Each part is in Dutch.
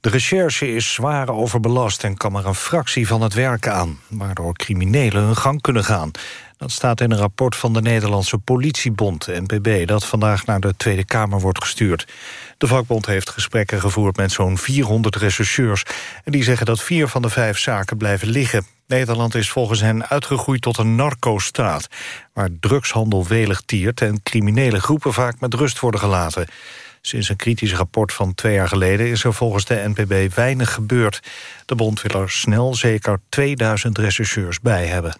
De recherche is zwaar overbelast en kan maar een fractie van het werk aan... waardoor criminelen hun gang kunnen gaan. Dat staat in een rapport van de Nederlandse politiebond, NPB... dat vandaag naar de Tweede Kamer wordt gestuurd. De vakbond heeft gesprekken gevoerd met zo'n 400 rechercheurs... en die zeggen dat vier van de vijf zaken blijven liggen. Nederland is volgens hen uitgegroeid tot een narco-staat... waar drugshandel welig tiert en criminele groepen vaak met rust worden gelaten. Sinds een kritisch rapport van twee jaar geleden is er volgens de NPB weinig gebeurd. De bond wil er snel zeker 2000 rechercheurs bij hebben.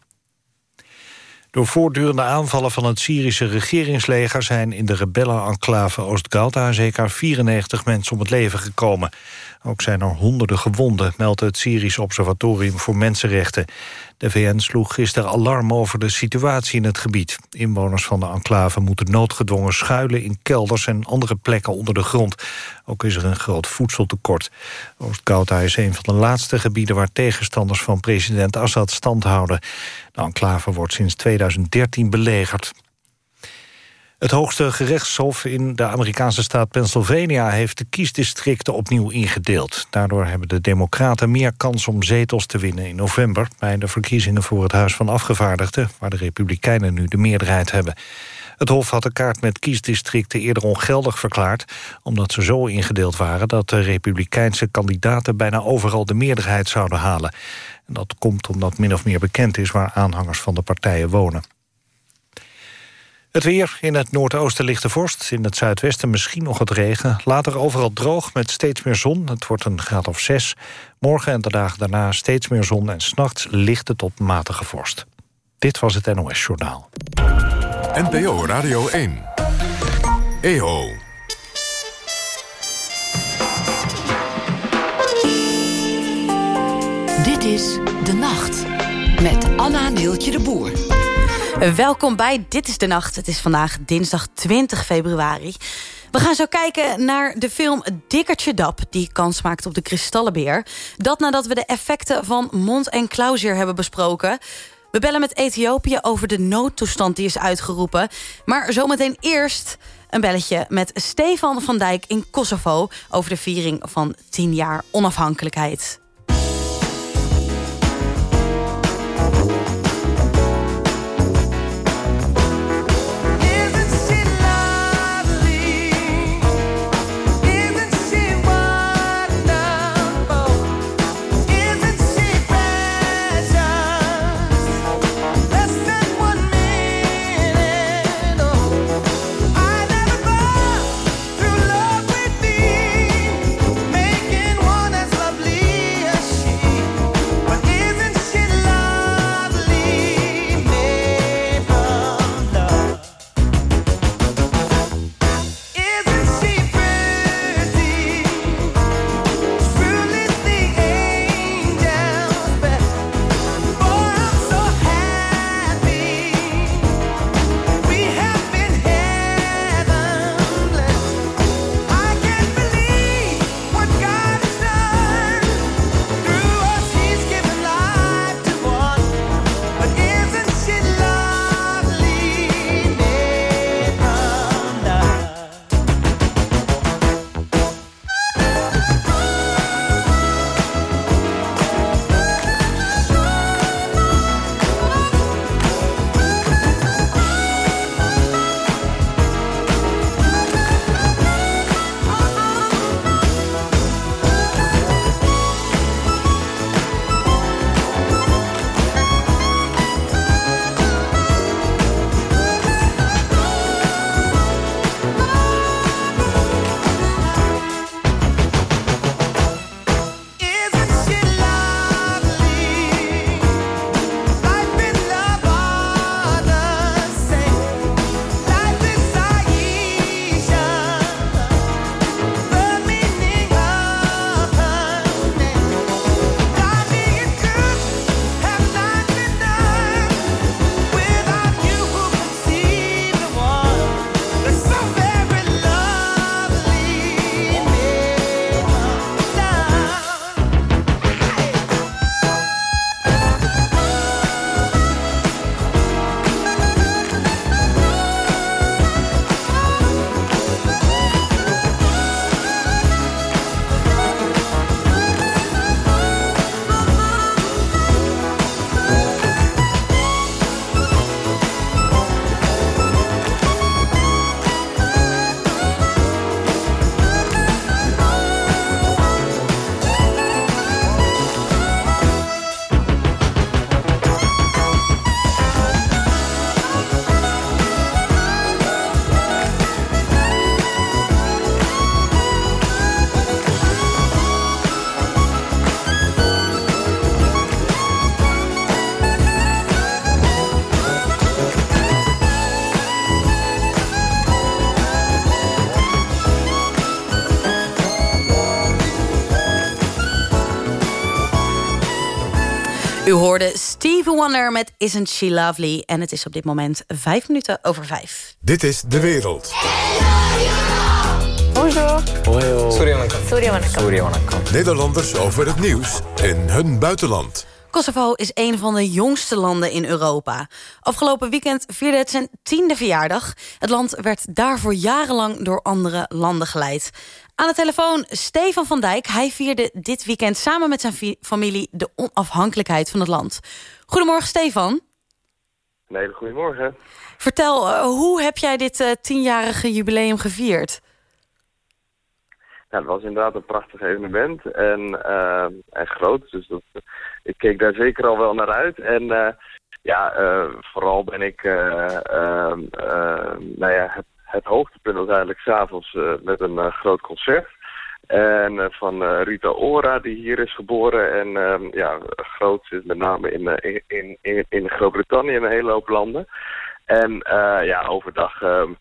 Door voortdurende aanvallen van het Syrische regeringsleger... zijn in de rebellen-enclave Oost-Ghouta zeker 94 mensen om het leven gekomen. Ook zijn er honderden gewonden, meldt het Syrisch Observatorium voor Mensenrechten. De VN sloeg gisteren alarm over de situatie in het gebied. Inwoners van de enclave moeten noodgedwongen schuilen in kelders en andere plekken onder de grond. Ook is er een groot voedseltekort. Oost-Ghouta is een van de laatste gebieden waar tegenstanders van president Assad stand houden. De enclave wordt sinds 2013 belegerd. Het hoogste gerechtshof in de Amerikaanse staat Pennsylvania... heeft de kiesdistricten opnieuw ingedeeld. Daardoor hebben de democraten meer kans om zetels te winnen in november... bij de verkiezingen voor het Huis van Afgevaardigden... waar de republikeinen nu de meerderheid hebben. Het Hof had de kaart met kiesdistricten eerder ongeldig verklaard... omdat ze zo ingedeeld waren dat de republikeinse kandidaten... bijna overal de meerderheid zouden halen. En dat komt omdat min of meer bekend is waar aanhangers van de partijen wonen. Het weer. In het noordoosten ligt de vorst. In het zuidwesten misschien nog het regen. Later overal droog met steeds meer zon. Het wordt een graad of zes. Morgen en de dagen daarna steeds meer zon... en s'nachts lichte tot matige vorst. Dit was het NOS Journaal. NPO Radio 1. EO. Dit is De Nacht. Met Anna Neeltje de Boer. Welkom bij Dit is de Nacht. Het is vandaag dinsdag 20 februari. We gaan zo kijken naar de film Dikkertje Dap... die kans maakt op de Kristallenbeer. Dat nadat we de effecten van mond- en klauwzeer hebben besproken. We bellen met Ethiopië over de noodtoestand die is uitgeroepen. Maar zometeen eerst een belletje met Stefan van Dijk in Kosovo... over de viering van 10 jaar onafhankelijkheid. U hoorde Stevie Wonder met Isn't She Lovely. En het is op dit moment vijf minuten over vijf. Dit is De Wereld. Bonjour. Nederlanders over het nieuws in hun buitenland. Kosovo is een van de jongste landen in Europa. Afgelopen weekend vierde het zijn tiende verjaardag. Het land werd daarvoor jarenlang door andere landen geleid. Aan de telefoon Stefan van Dijk. Hij vierde dit weekend samen met zijn familie de onafhankelijkheid van het land. Goedemorgen Stefan. Een hele goedemorgen. Vertel, uh, hoe heb jij dit uh, tienjarige jubileum gevierd? Ja, het was inderdaad een prachtig evenement en, uh, en groot. Dus dat, ik keek daar zeker al wel naar uit. En ja, vooral ben ik nou ja, het hoogtepunt was eigenlijk s'avonds uh, met een uh, groot concert. En uh, van Rita Ora, die hier is geboren. En ehm, ja, groot is met name in, in, in, in Groot-Brittannië en een hele hoop landen. En ja, overdag ehm,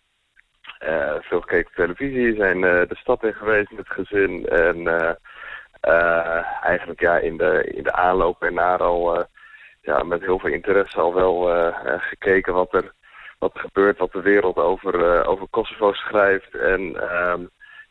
veel gekeken televisie. Zijn de stad in geweest met het gezin. En eigenlijk ja, in de, in de aanloop en naar al ja, met heel veel interesse al wel gekeken wat er wat er gebeurt, wat de wereld over, uh, over Kosovo schrijft. En uh,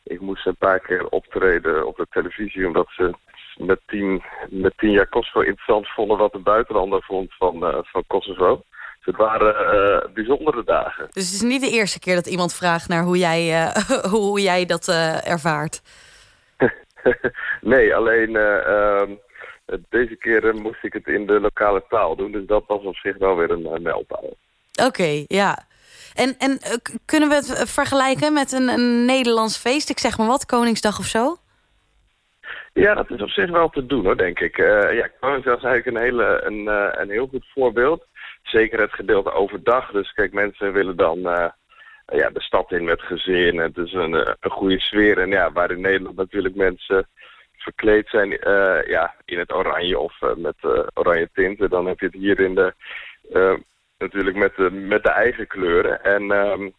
ik moest een paar keer optreden op de televisie... omdat ze met tien, met tien jaar Kosovo interessant vonden... wat de buitenlander vond van, uh, van Kosovo. Dus het waren uh, bijzondere dagen. Dus het is niet de eerste keer dat iemand vraagt naar hoe jij, hoe jij dat ervaart? nee, alleen... Ehm, deze keer moest ik het in de lokale taal doen. Dus dat was op zich wel weer een mijlpaal. Oké, ja. En, en eh, kunnen we het vergelijken met een, een Nederlands feest? Ik zeg maar wat, Koningsdag of zo? Ja, dat is op zich wel te doen hoor, denk ik. Uh, ja, Koningsdag is eigenlijk een, hele, een, een heel goed voorbeeld. Zeker het gedeelte overdag. Dus kijk, mensen willen dan ja, de stad in met gezin. Het is een, een goede sfeer. En ja, waar in Nederland natuurlijk mensen verkleed zijn ja, in het oranje of met oranje tinten... dan heb je het hier in de natuurlijk met de, met de eigen kleuren. En um,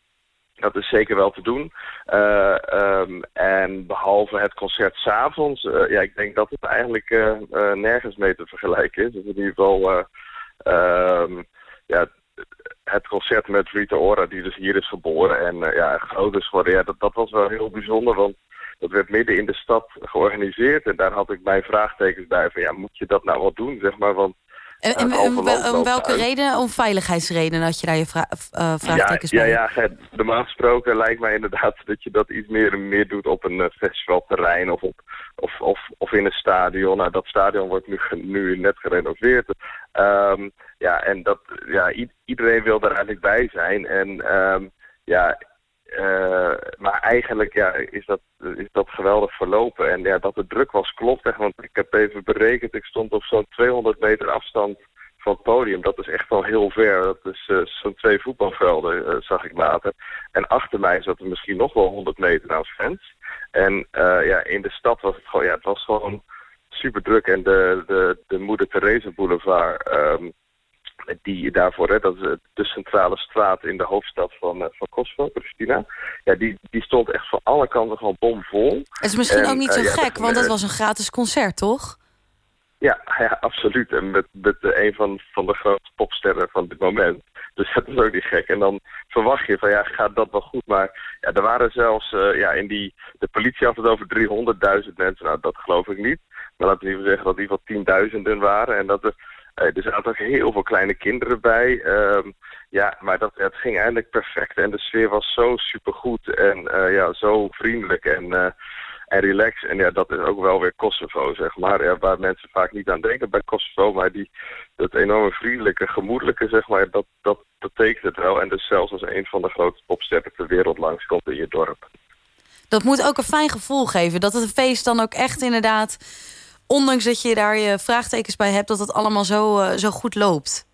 dat is zeker wel te doen. Uh, um, en behalve het concert s'avonds, uh, ja, ik denk dat het eigenlijk uh, nergens mee te vergelijken is. Dus in ieder geval, um, ja, het concert met Rita Ora, die dus hier is geboren en ja, groot is geworden, ja, dat, dat was wel heel bijzonder, want dat werd midden in de stad georganiseerd. En daar had ik mijn vraagtekens bij van, ja, moet je dat nou wel doen, zeg maar, want en, en, om welke reden? Om veiligheidsredenen had je daar je vra uh, vraagtekens ja, bij? Ja, ja, normaal gesproken lijkt mij inderdaad dat je dat iets meer en meer doet op een uh, festivalterrein of, op, of, of, of in een stadion. Nou, dat stadion wordt nu, nu net gerenoveerd. Um, ja, en dat, ja, iedereen wil daar eigenlijk bij zijn. En um, ja, uh, maar eigenlijk ja, is, dat, is dat geweldig verlopen. En ja, dat het druk was, klopt echt. Want ik heb even berekend, ik stond op zo'n 200 meter afstand van het podium. Dat is echt wel heel ver. Dat is uh, zo'n twee voetbalvelden, uh, zag ik later. En achter mij zat er misschien nog wel 100 meter aan fans. En ja, in de stad was het gewoon, ja, het was gewoon super druk. En de, de, de Moeder Teresa Boulevard... Um, die daarvoor, hè, dat is de centrale straat in de hoofdstad van, uh, van Kosovo, Pristina. Ja, die, die stond echt van alle kanten gewoon bomvol. Het is misschien ook niet zo uh, gek, want het was een gratis concert, toch? Ja, ja absoluut. En met, met een van, van de grootste popsterren van dit moment. Dus dat is ook niet gek. En dan verwacht je van ja, gaat dat wel goed. Maar ja, er waren zelfs, uh, ja, in die, de politie had het over 300.000 mensen. Nou, dat geloof ik niet. Maar laten we even zeggen dat in ieder geval tienduizenden waren. En dat er er zaten ook heel veel kleine kinderen bij. Uh, ja, maar dat, het ging eigenlijk perfect. En de sfeer was zo supergoed en uh, ja, zo vriendelijk en, uh, en relaxed. En ja, dat is ook wel weer Kosovo, zeg maar. Waar mensen vaak niet aan denken bij Kosovo. Maar die, dat enorme vriendelijke, gemoedelijke, zeg maar, dat, dat betekent het wel. En dus zelfs als een van de grootste popsterren ter wereld langskomt in je dorp. Dat moet ook een fijn gevoel geven. Dat het feest dan ook echt inderdaad ondanks dat je daar je vraagtekens bij hebt... dat het allemaal zo, uh, zo goed loopt.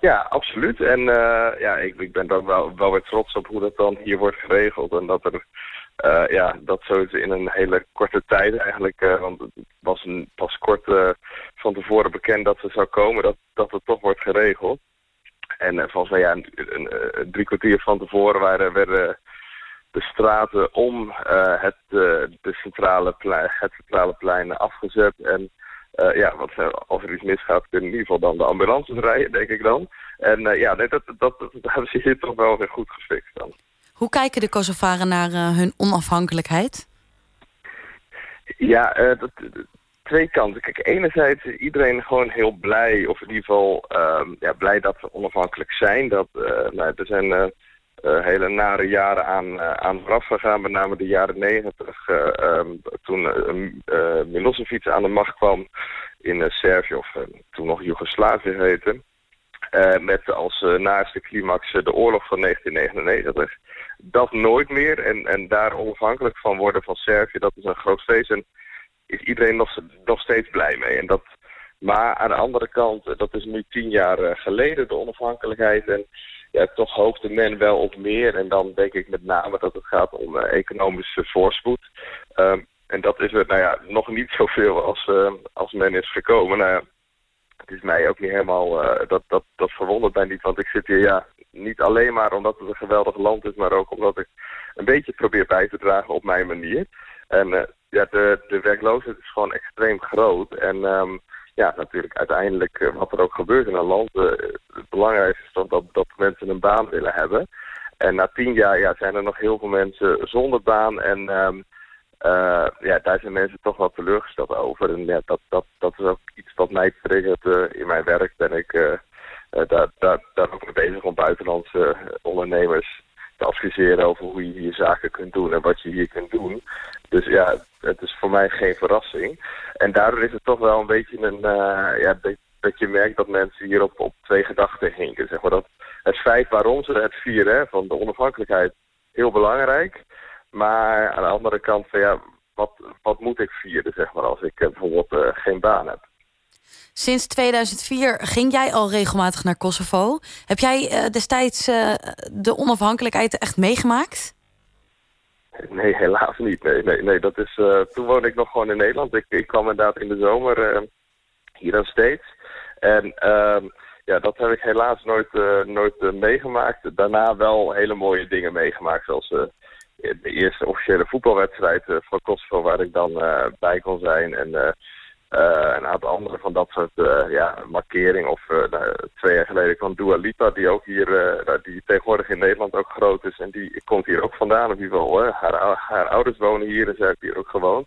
Ja, absoluut. En uh, ja, ik, ik ben ook wel, wel weer trots op hoe dat dan hier wordt geregeld. En dat er uh, ja, dat zoiets in een hele korte tijd eigenlijk, want het was een, pas kort van tevoren bekend dat ze zou komen, dat, dat het toch wordt geregeld. En volgens mij ja, een, een, drie kwartier van tevoren waren, werden de straten om uh, het, uh, de centrale plein, het centrale plein afgezet. En ja, wat, als er iets misgaat, kunnen in ieder geval dan de ambulances rijden, denk ik dan. En ja, nee, dat, dat, dat, hebben ze hier toch wel weer goed gefixt dan. Hoe kijken de Kosovaren naar hun onafhankelijkheid? Ja, dat, twee kanten. Kijk, enerzijds is iedereen gewoon heel blij, of in ieder geval uh, ja, blij dat we onafhankelijk zijn. Dat, nou, er zijn hele nare jaren aan, aan vooraf gegaan, met name de jaren negentig, um, toen Milosevic aan de macht kwam in Servië, of toen nog Joegoslavië heette. met als naaste climax de oorlog van 1999. Dat nooit meer en, en daar onafhankelijk van worden van Servië, dat is een groot feest. En is iedereen nog, nog steeds blij mee. En dat, maar aan de andere kant, eh, dat is nu tien jaar eh, geleden, de onafhankelijkheid. En ja, toch hoopte men wel op meer. En dan denk ik met name dat het gaat om uh, economische voorspoed. Ehm, en dat is er nou ja, nog niet zoveel als, als men is gekomen. Nou het is mij ook niet helemaal, dat, dat, dat verwondert mij niet. Want ik zit hier ja, niet alleen maar omdat het een geweldig land is, maar ook omdat ik een beetje probeer bij te dragen op mijn manier. En ja, de, de werkloosheid is gewoon extreem groot. En um, ja, natuurlijk uiteindelijk uh, wat er ook gebeurt in een land. Uh, het belangrijkste is dat, dat, dat mensen een baan willen hebben. En na tien jaar ja, zijn er nog heel veel mensen zonder baan. En um, uh, ja, daar zijn mensen toch wel teleurgesteld over. En ja, dat, dat, dat is ook iets wat mij triggert. in mijn werk ben ik daar, daar, daar ook mee bezig om buitenlandse ondernemers te adviseren over hoe je hier zaken kunt doen en wat je hier kunt doen. Dus ja, het is voor mij geen verrassing. En daardoor is het toch wel een beetje een, uh, ja, dat, je merkt dat mensen hier op, twee gedachten hinken. Zeg maar dat het feit waarom ze het vieren, van de onafhankelijkheid, heel belangrijk. Maar aan de andere kant, van, ja, wat, wat moet ik vieren, zeg maar, als ik uh, bijvoorbeeld uh, geen baan heb. Sinds 2004 ging jij al regelmatig naar Kosovo. Heb jij uh, destijds uh, de onafhankelijkheid echt meegemaakt? Nee, helaas niet. Nee, nee, nee. Dat is, uh, toen woonde ik nog gewoon in Nederland. Ik, ik kwam inderdaad in de zomer hier aan steeds. En ehm, ja, dat heb ik helaas nooit, nooit meegemaakt. Daarna wel hele mooie dingen meegemaakt. Zoals de eerste officiële voetbalwedstrijd van Kosovo waar ik dan bij kon zijn. En een aantal andere van dat soort uh, ja, markeringen. Of uh, nou, twee jaar geleden kwam Dua Lipa, die ook hier, nou, die tegenwoordig in Nederland ook groot is. En die komt hier ook vandaan, of in ieder geval. Haar, haar ouders wonen hier en zij heeft hier ook gewoond.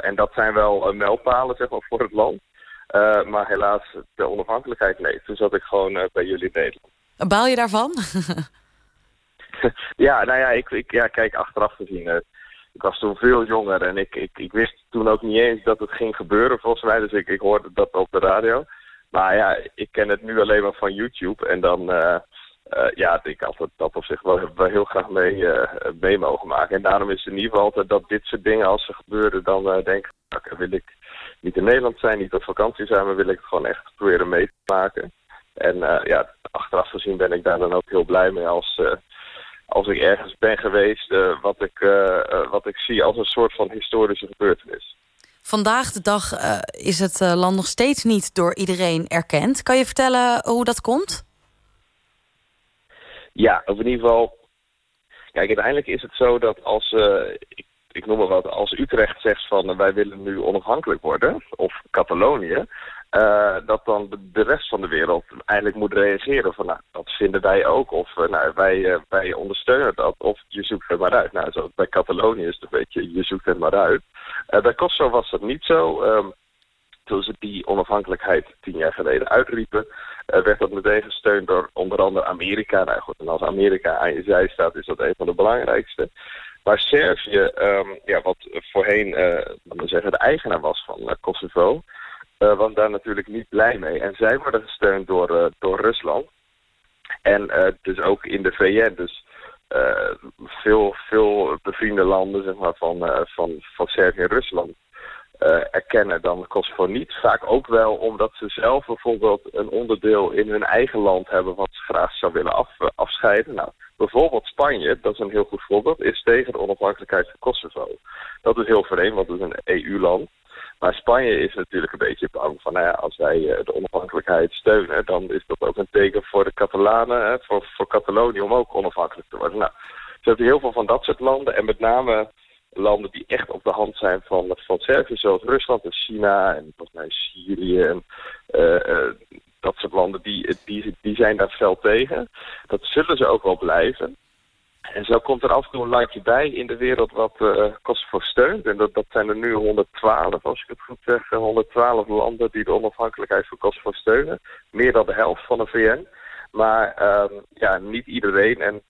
en dat zijn wel mijlpalen, zeg maar, voor het land. maar helaas, de onafhankelijkheid, nee. Toen zat ik gewoon bij jullie in Nederland. Baal je daarvan? ja, nou ja, ik, ik, ja, kijk, achteraf gezien ik was toen veel jonger en ik, ik, ik wist toen ook niet eens dat het ging gebeuren volgens mij. Dus ik, ik hoorde dat op de radio. Maar ja, ik ken het nu alleen maar van YouTube. En dan, uh, uh, ja, ik had dat op zich wel, heel graag mee, uh, mee mogen maken. En daarom is het in ieder geval altijd dat dit soort dingen, als ze gebeuren, dan denk ik, wil ik niet in Nederland zijn, niet op vakantie zijn, maar wil ik het gewoon echt proberen mee te maken. En ja, achteraf gezien ben ik daar dan ook heel blij mee als als ik ergens ben geweest, uh, wat, ik, uh, wat ik zie als een soort van historische gebeurtenis. Vandaag de dag uh, is het land nog steeds niet door iedereen erkend. Kan je vertellen hoe dat komt? Ja, op in ieder geval... Kijk, uiteindelijk is het zo dat als... ik, ik noem maar wat, als Utrecht zegt van wij willen nu onafhankelijk worden, of Catalonië, uh, dat dan de, rest van de wereld eigenlijk moet reageren van nou, dat vinden wij ook. Of uh, nou, wij, uh, wij ondersteunen dat. Of je zoekt het maar uit. Nou, zo, bij Catalonië is het een beetje je zoekt het maar uit. bij Kosovo was dat niet zo. Um, toen ze die onafhankelijkheid tien jaar geleden uitriepen, werd dat meteen gesteund door onder andere Amerika. Nou goed, en als Amerika aan je zij staat, is dat een van de belangrijkste. Maar Servië, um, ja, wat voorheen uh, zeggen, de eigenaar was van Kosovo, was daar natuurlijk niet blij mee. En zij worden gesteund door, uh, door Rusland. En uh, dus ook in de VN. Dus veel, veel bevriende landen zeg maar, van, van, van Servië en Rusland erkennen dan Kosovo niet. Vaak ook wel omdat ze zelf bijvoorbeeld een onderdeel in hun eigen land hebben wat ze graag zou willen af, afscheiden. Nou, bijvoorbeeld Spanje, dat is een heel goed voorbeeld, is tegen de onafhankelijkheid van Kosovo. Dat is heel vreemd, want het is een EU-land. Maar Spanje is natuurlijk een beetje bang van, nou ja, als wij eh, de onafhankelijkheid steunen, dan is dat ook een teken voor de Catalanen, voor, voor Catalonië om ook onafhankelijk te worden. Nou, ze hebben heel veel van dat soort landen en met name landen die echt op de hand zijn van, van Servië, zoals Rusland en China en volgens mij Syrië en dat soort landen, die, die, die zijn daar fel tegen. Dat zullen ze ook wel blijven. En zo komt er af en toe een landje bij in de wereld wat uh, Kosovo steunt. En dat, dat zijn er nu 112, als ik het goed zeg. 112 landen die de onafhankelijkheid van Kosovo steunen. Meer dan de helft van de VN. Maar um, ja, niet iedereen. En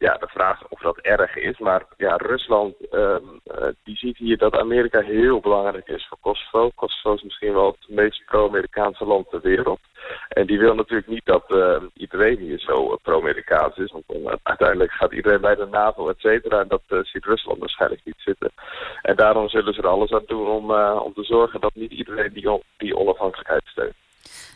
ja, de vraag of dat erg is. Maar ja, Rusland um, uh, die ziet hier dat Amerika heel belangrijk is voor Kosovo. Kosovo is misschien wel het meest pro-Amerikaanse land ter wereld. En die wil natuurlijk niet dat uh, iedereen hier zo pro-Amerikaans is. Want uh, uiteindelijk gaat iedereen bij de NAVO, et cetera. En dat ziet Rusland waarschijnlijk niet zitten. En daarom zullen ze er alles aan doen om, om te zorgen dat niet iedereen die, die onafhankelijkheid steunt.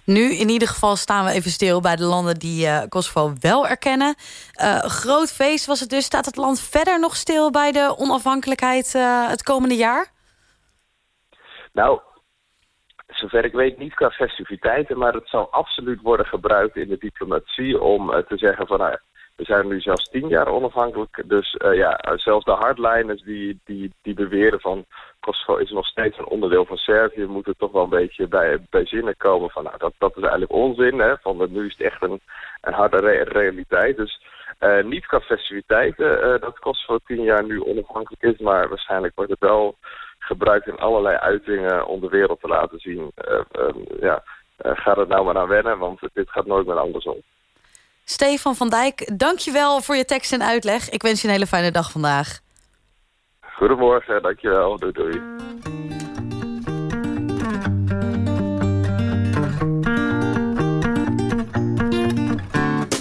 Nu in ieder geval staan we even stil bij de landen die uh, Kosovo wel erkennen. Uh, groot feest was het dus. Staat het land verder nog stil bij de onafhankelijkheid uh, het komende jaar? Nou, zover ik weet niet qua festiviteiten... maar het zal absoluut worden gebruikt in de diplomatie... om te zeggen van... We zijn nu zelfs tien jaar onafhankelijk. Dus uh, ja, zelfs de hardliners die, die, die beweren van Kosovo is nog steeds een onderdeel van Servië, moeten toch wel een beetje bij, bij zinnen komen van nou, dat, dat is eigenlijk onzin. Hè, van nu is het echt een, een harde re realiteit. Dus uh, niet qua festiviteiten uh, dat Kosovo tien jaar nu onafhankelijk is, maar waarschijnlijk wordt het wel gebruikt in allerlei uitingen om de wereld te laten zien. ja, ga er nou maar aan wennen, want dit gaat nooit meer andersom. Stefan van Dijk, dankjewel voor je tekst en uitleg. Ik wens je een hele fijne dag vandaag. Goedemorgen, dankjewel. Doei doei.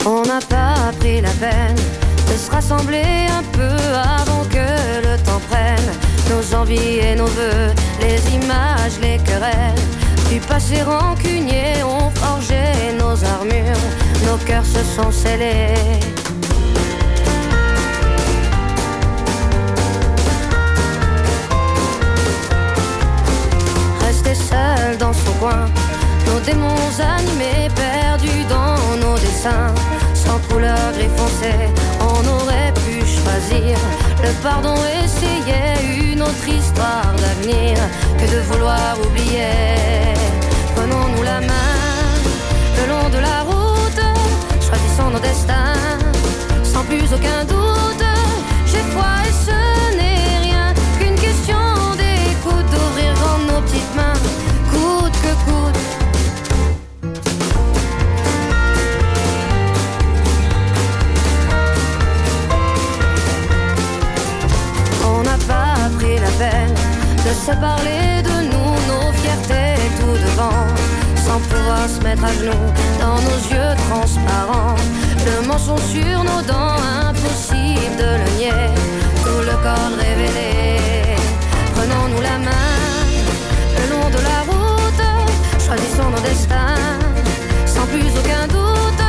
On n'a pas pris la peine de se rassembler un peu avant que le temps prenne nos envies et nos voeux, les images, les querelles. Du passé rancunier ont forgé nos armures, nos cœurs se sont scellés. Rester seul dans son coin, nos démons animés, perdus dans nos dessins, sans couleur gris foncé, on aurait pu choisir le pardon, essayer une autre histoire d'avenir que de vouloir oublier. La main le long de la route, choisissons nos destins, sans plus aucun doute. J'ai foi et ce n'est rien qu'une question d'écoute, d'ouvrir nos petites mains, coûte que coûte. On n'a pas pris la peine de se parler de nous, nos fiertés tout devant, sans pouvoir se mettre à genoux dans nos yeux transparents. Le mensonge sur nos dents, impossible de le nier, tout le corps révélé. Prenons-nous la main le long de la route, choisissons nos destins, sans plus aucun doute.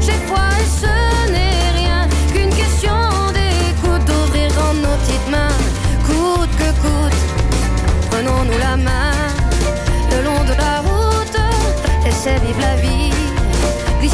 J'ai foi et ce n'est rien qu'une question d'écoute, d'ouvrir en nos petites mains, coûte que coûte. Prenons-nous la main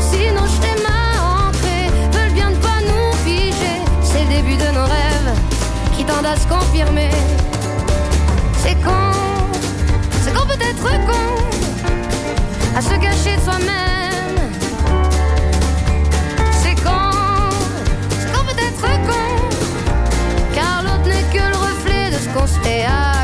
Si nos schémas ancrés veulent bien ne pas nous figer, c'est le début de nos rêves qui tendent à se confirmer. C'est con, c'est qu'on peut être con à se cacher de soi-même. C'est con, c'est qu'on peut être con, car l'autre n'est que le reflet de ce qu'on se fait à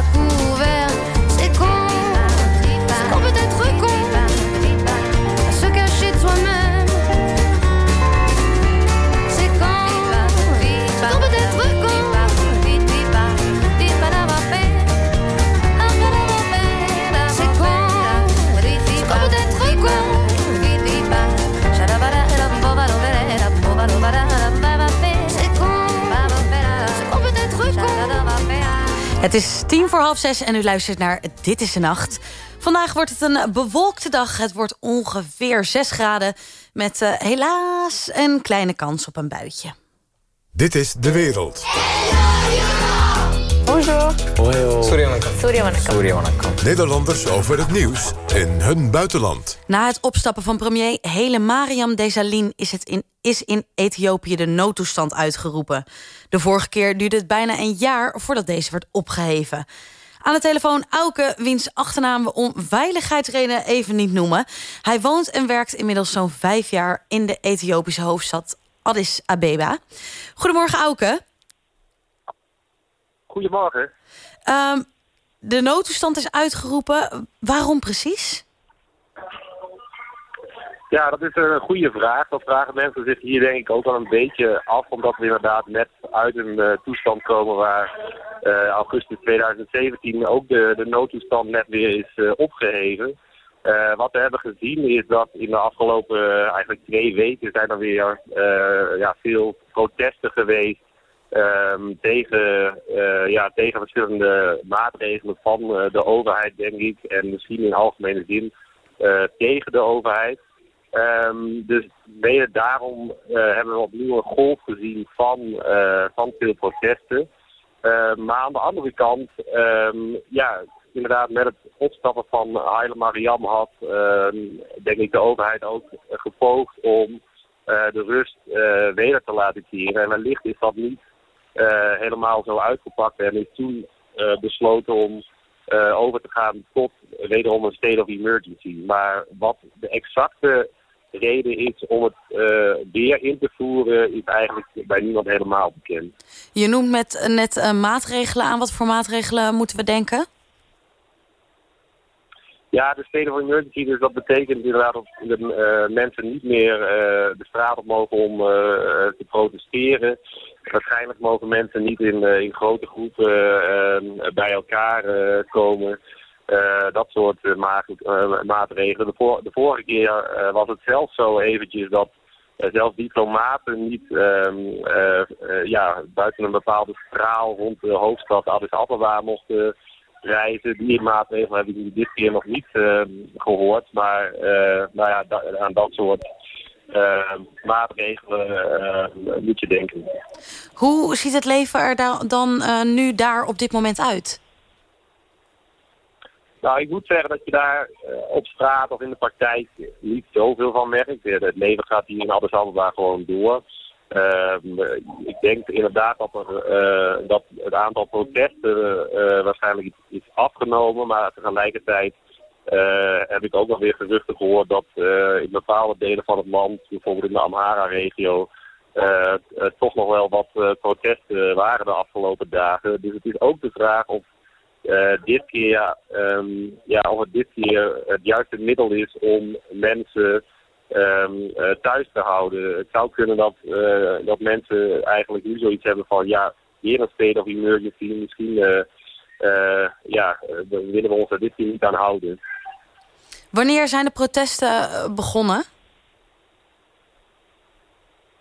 half en u luistert naar Dit is de Nacht. Vandaag wordt het een bewolkte dag. Het wordt ongeveer 6 graden met uh, helaas een kleine kans op een buitje. Dit is De Wereld. Nederlanders over het nieuws in hun buitenland. Na het opstappen van premier Hele Mariam Desalegn is, het in, is in Ethiopië de noodtoestand uitgeroepen. De vorige keer duurde het bijna een jaar voordat deze werd opgeheven. Aan de telefoon Auke, wiens achternaam we om veiligheidsredenen even niet noemen. Hij woont en werkt inmiddels zo'n vijf jaar in de Ethiopische hoofdstad Addis Abeba. Goedemorgen Auke. Goedemorgen. Um, de noodtoestand is uitgeroepen. Waarom precies? Ja, dat is een goede vraag. Dat vragen mensen zich hier denk ik ook wel een beetje af. Omdat we inderdaad net uit een uh, toestand komen waar uh, augustus 2017 ook de, de noodtoestand net weer is uh, opgeheven. wat we hebben gezien is dat in de afgelopen eigenlijk twee weken zijn er weer ja, veel protesten geweest Um, tegen, uh, ja, tegen verschillende maatregelen van uh, de overheid, denk ik. En misschien in algemene zin uh, tegen de overheid. Um, dus mede daarom hebben we opnieuw een golf gezien van, van veel protesten. maar aan de andere kant, ja, inderdaad met het opstappen van Haile Mariam had, denk ik, de overheid ook gepoogd om de rust weder te laten keren. En wellicht is dat niet helemaal zo uitgepakt en is toen uh, besloten om uh, over te gaan tot wederom een state of emergency. Maar wat de exacte reden is om het weer in te voeren is eigenlijk bij niemand helemaal bekend. Je noemt met, net maatregelen aan. Wat voor maatregelen moeten we denken? Ja, de state of emergency, dus dat betekent inderdaad dat de uh, mensen niet meer uh, de straat op mogen om uh, te protesteren. Waarschijnlijk mogen mensen niet in, in grote groepen bij elkaar komen. dat soort maatregelen. De, vorige keer was het zelfs zo eventjes dat zelfs diplomaten niet ehm, ja, buiten een bepaalde straal rond de hoofdstad Addis Ababa mochten reizen. Die maatregelen heb ik dit keer nog niet uh, gehoord. Maar uh, nou ja, da aan dat soort uh, maatregelen moet je denken. Hoe ziet het leven er da dan nu daar op dit moment uit? Nou, ik moet zeggen dat je daar op straat of in de praktijk niet zoveel van merkt. Het leven gaat hier in Addis Ababa gewoon door. Uh, ik denk inderdaad dat, er, uh, dat het aantal protesten uh, waarschijnlijk is afgenomen, maar tegelijkertijd heb ik ook nog weer geruchten gehoord dat in bepaalde delen van het land, bijvoorbeeld in de Amhara-regio, toch nog wel wat protesten waren de afgelopen dagen. Dus het is ook de vraag of dit keer, um, ja, of het dit keer het juiste middel is om mensen um, uh, thuis te houden. Het zou kunnen dat, uh, dat mensen eigenlijk nu zoiets hebben van ja, hier een state of emergency, misschien uh, ja, willen we ons er dit keer niet aan houden. Wanneer zijn de protesten begonnen?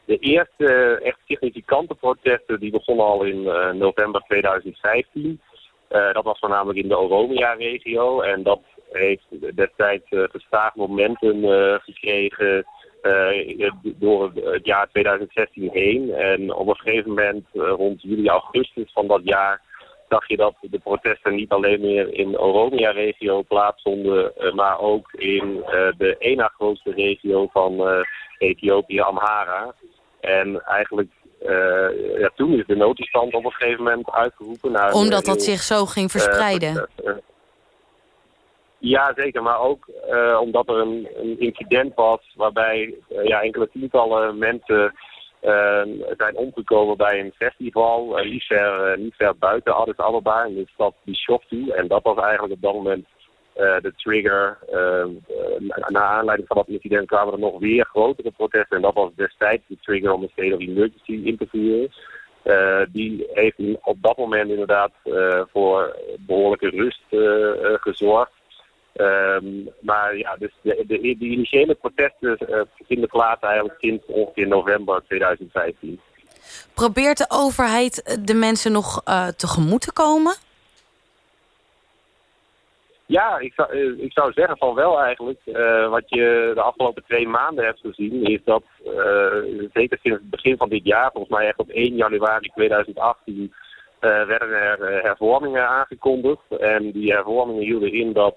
De eerste echt significante protesten die begonnen al in november 2015. Dat was voornamelijk in de Oromia-regio en dat heeft destijds uh, gestaag momenten uh, gekregen uh, door het jaar 2016 heen. En op een gegeven moment, rond juli, augustus van dat jaar, zag je dat de protesten niet alleen meer in de Oromia-regio plaatsvonden, maar ook in de ena grootste regio van Ethiopië, Amhara. En eigenlijk uh, ja, toen is de noodtoestand op een gegeven moment uitgeroepen. Naar Omdat dat zich zo ging verspreiden? Uh, ja, zeker. Maar ook uh, omdat er een, een, incident was waarbij uh, ja, enkele tientallen mensen uh, zijn omgekomen bij een festival. niet, ver, niet ver buiten Addis Ababa in de stad Bishoftu. En dat was eigenlijk op dat moment de trigger. na aanleiding van dat incident kwamen er nog weer grotere protesten. En dat was destijds de trigger om een state of emergency in te voeren. Uh, die heeft op dat moment inderdaad voor behoorlijke rust gezorgd. Um, maar ja, dus de, de, de initiële protesten vinden plaats eigenlijk sinds ongeveer november 2015. Probeert de overheid de mensen nog tegemoet te komen? Ja, ik zou, eh, ik zou zeggen van wel eigenlijk. Uh, wat je de afgelopen twee maanden hebt gezien is dat, uh, zeker sinds het begin van dit jaar, volgens mij echt op 1 januari 2018, werden er hervormingen aangekondigd. En die hervormingen hielden in dat,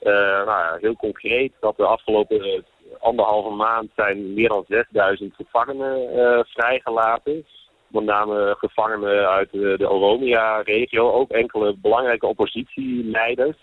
nou, heel concreet, dat de afgelopen anderhalve maand zijn meer dan 6000 gevangenen vrijgelaten met name gevangenen uit de, de Oromia-regio, ook enkele belangrijke oppositieleiders.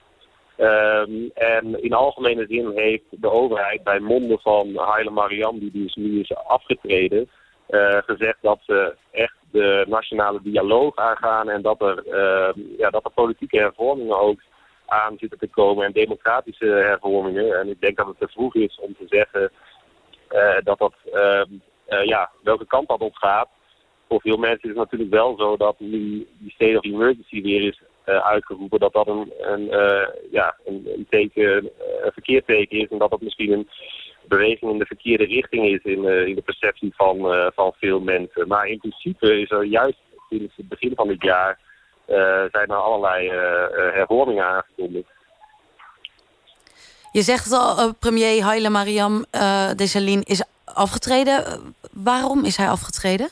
Um, en in algemene zin heeft de overheid bij monden van Haile Mariam, die dus nu is afgetreden, uh, gezegd dat ze echt de nationale dialoog aangaan en dat er, uh, ja, dat er politieke hervormingen ook aan zitten te komen en democratische hervormingen. En ik denk dat het te vroeg is om te zeggen uh, dat dat, uh, ja, welke kant dat op gaat. Voor veel mensen is het natuurlijk wel zo dat nu die state of emergency weer is uitgeroepen, dat dat een, een, uh, ja, een, een, teken, een verkeerd teken is en dat dat misschien een beweging in de verkeerde richting is in, uh, in de perceptie van, van veel mensen. Maar in principe is er juist sinds het begin van dit jaar zijn er allerlei hervormingen aangekondigd. Je zegt al, premier Haile Mariam Desalegn is afgetreden. Waarom is hij afgetreden?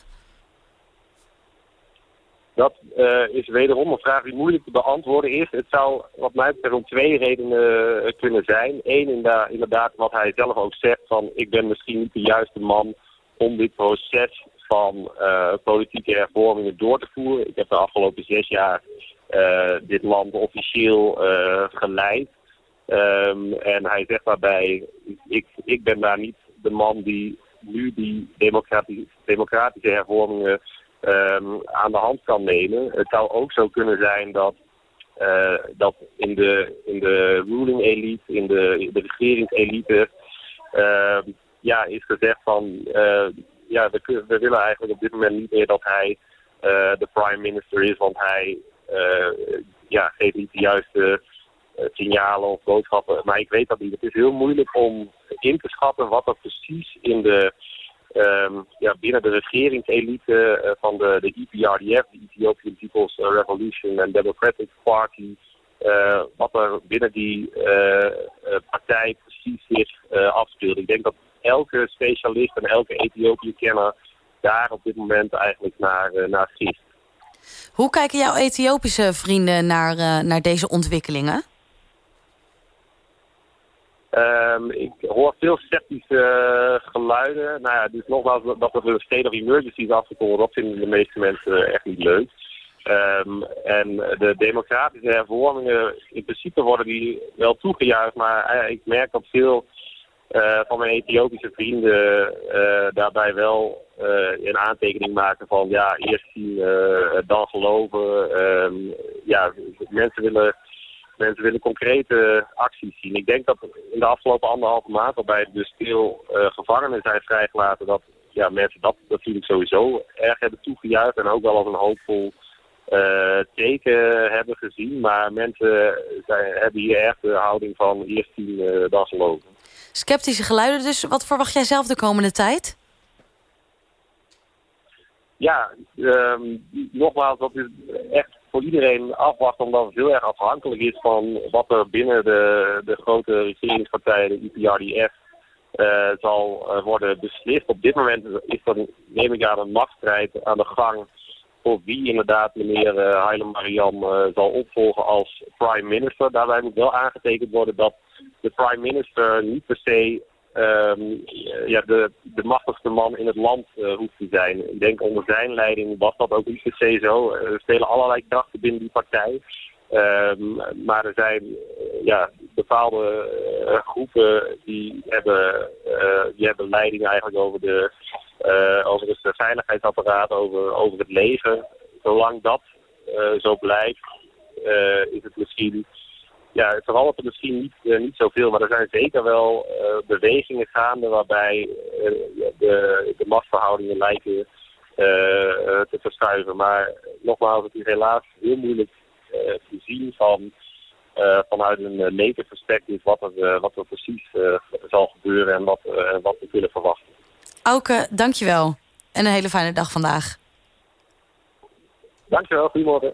Dat uh, is wederom een vraag die moeilijk te beantwoorden is. Het zou wat mij betreft om twee redenen uh, kunnen zijn. Eén, inderdaad, wat hij zelf ook zegt van ik ben misschien niet de juiste man om dit proces van uh, politieke hervormingen door te voeren. Ik heb de afgelopen zes jaar dit land officieel geleid. Um, en hij zegt daarbij, ik, ik ben daar niet de man die nu die democratische hervormingen um, aan de hand kan nemen. Het zou ook zo kunnen zijn dat, uh, dat in, de, in de ruling elite, in de, de regeringselite, uh, ja, is gezegd van, uh, ja, we, we, willen eigenlijk op dit moment niet meer dat hij de prime minister is, want hij ja, geeft niet de juiste signalen of boodschappen. Maar ik weet dat niet. Het is heel moeilijk om in te schatten wat er precies in de um, ja, binnen de regeringselite uh, van de, de EPRDF, de Ethiopian People's Revolution and Democratic Party, uh, wat er binnen die uh, partij precies zich afspeelt. Ik denk dat elke specialist en elke Ethiopië-kenner daar op dit moment eigenlijk naar, naar gist. Hoe kijken jouw Ethiopische vrienden naar, naar deze ontwikkelingen? Um, ik hoor veel sceptische uh, geluiden. Nou ja, dus nogmaals, dat er een state of emergency afgekomen, dat vinden de meeste mensen echt niet leuk. Um, en de democratische hervormingen, in principe worden die wel toegejuicht, maar uh, ik merk dat veel uh, van mijn Ethiopische vrienden daarbij wel een aantekening maken van ja, eerst zien, dan geloven. Um, ja, mensen willen mensen willen concrete acties zien. Ik denk dat in de afgelopen anderhalve maand, waarbij dus veel uh, gevangenen zijn vrijgelaten, dat ja, mensen dat natuurlijk sowieso erg hebben toegejuicht en ook wel als een hoopvol uh, teken hebben gezien. Maar mensen zijn, hebben hier echt de houding van eerst zien uh, dan geloven. Sceptische geluiden dus. Wat verwacht jij zelf de komende tijd? Ja, um, nogmaals, dat is echt iedereen afwachten, omdat het heel erg afhankelijk is van wat er binnen de, de grote regeringspartijen, de IPRDF, uh, eh, zal uh, worden beslist. Op dit moment is er, neem ik aan, een machtsstrijd aan de gang voor wie inderdaad meneer uh, Haile Mariam zal opvolgen als prime minister. Daarbij moet wel aangetekend worden dat de prime minister niet per se um, ja, de, de machtigste man in het land uh, hoeft te zijn. Ik denk onder zijn leiding was dat ook se zo. Er spelen allerlei krachten binnen die partij. Um, maar er zijn uh, ja, bepaalde groepen die hebben, die hebben leiding eigenlijk over, de, over het veiligheidsapparaat, over, over het leven. Zolang dat zo blijft, is het misschien ja, het verandert er misschien niet, uh, niet zoveel, maar er zijn zeker wel uh, bewegingen gaande waarbij uh, de, de machtsverhoudingen lijken te verschuiven. Maar nogmaals, het is helaas heel moeilijk te zien van, vanuit een meterperspectief wat er, wat er precies zal gebeuren en wat, wat we kunnen verwachten. Auke, dankjewel. En een hele fijne dag vandaag. Dankjewel, goedemorgen.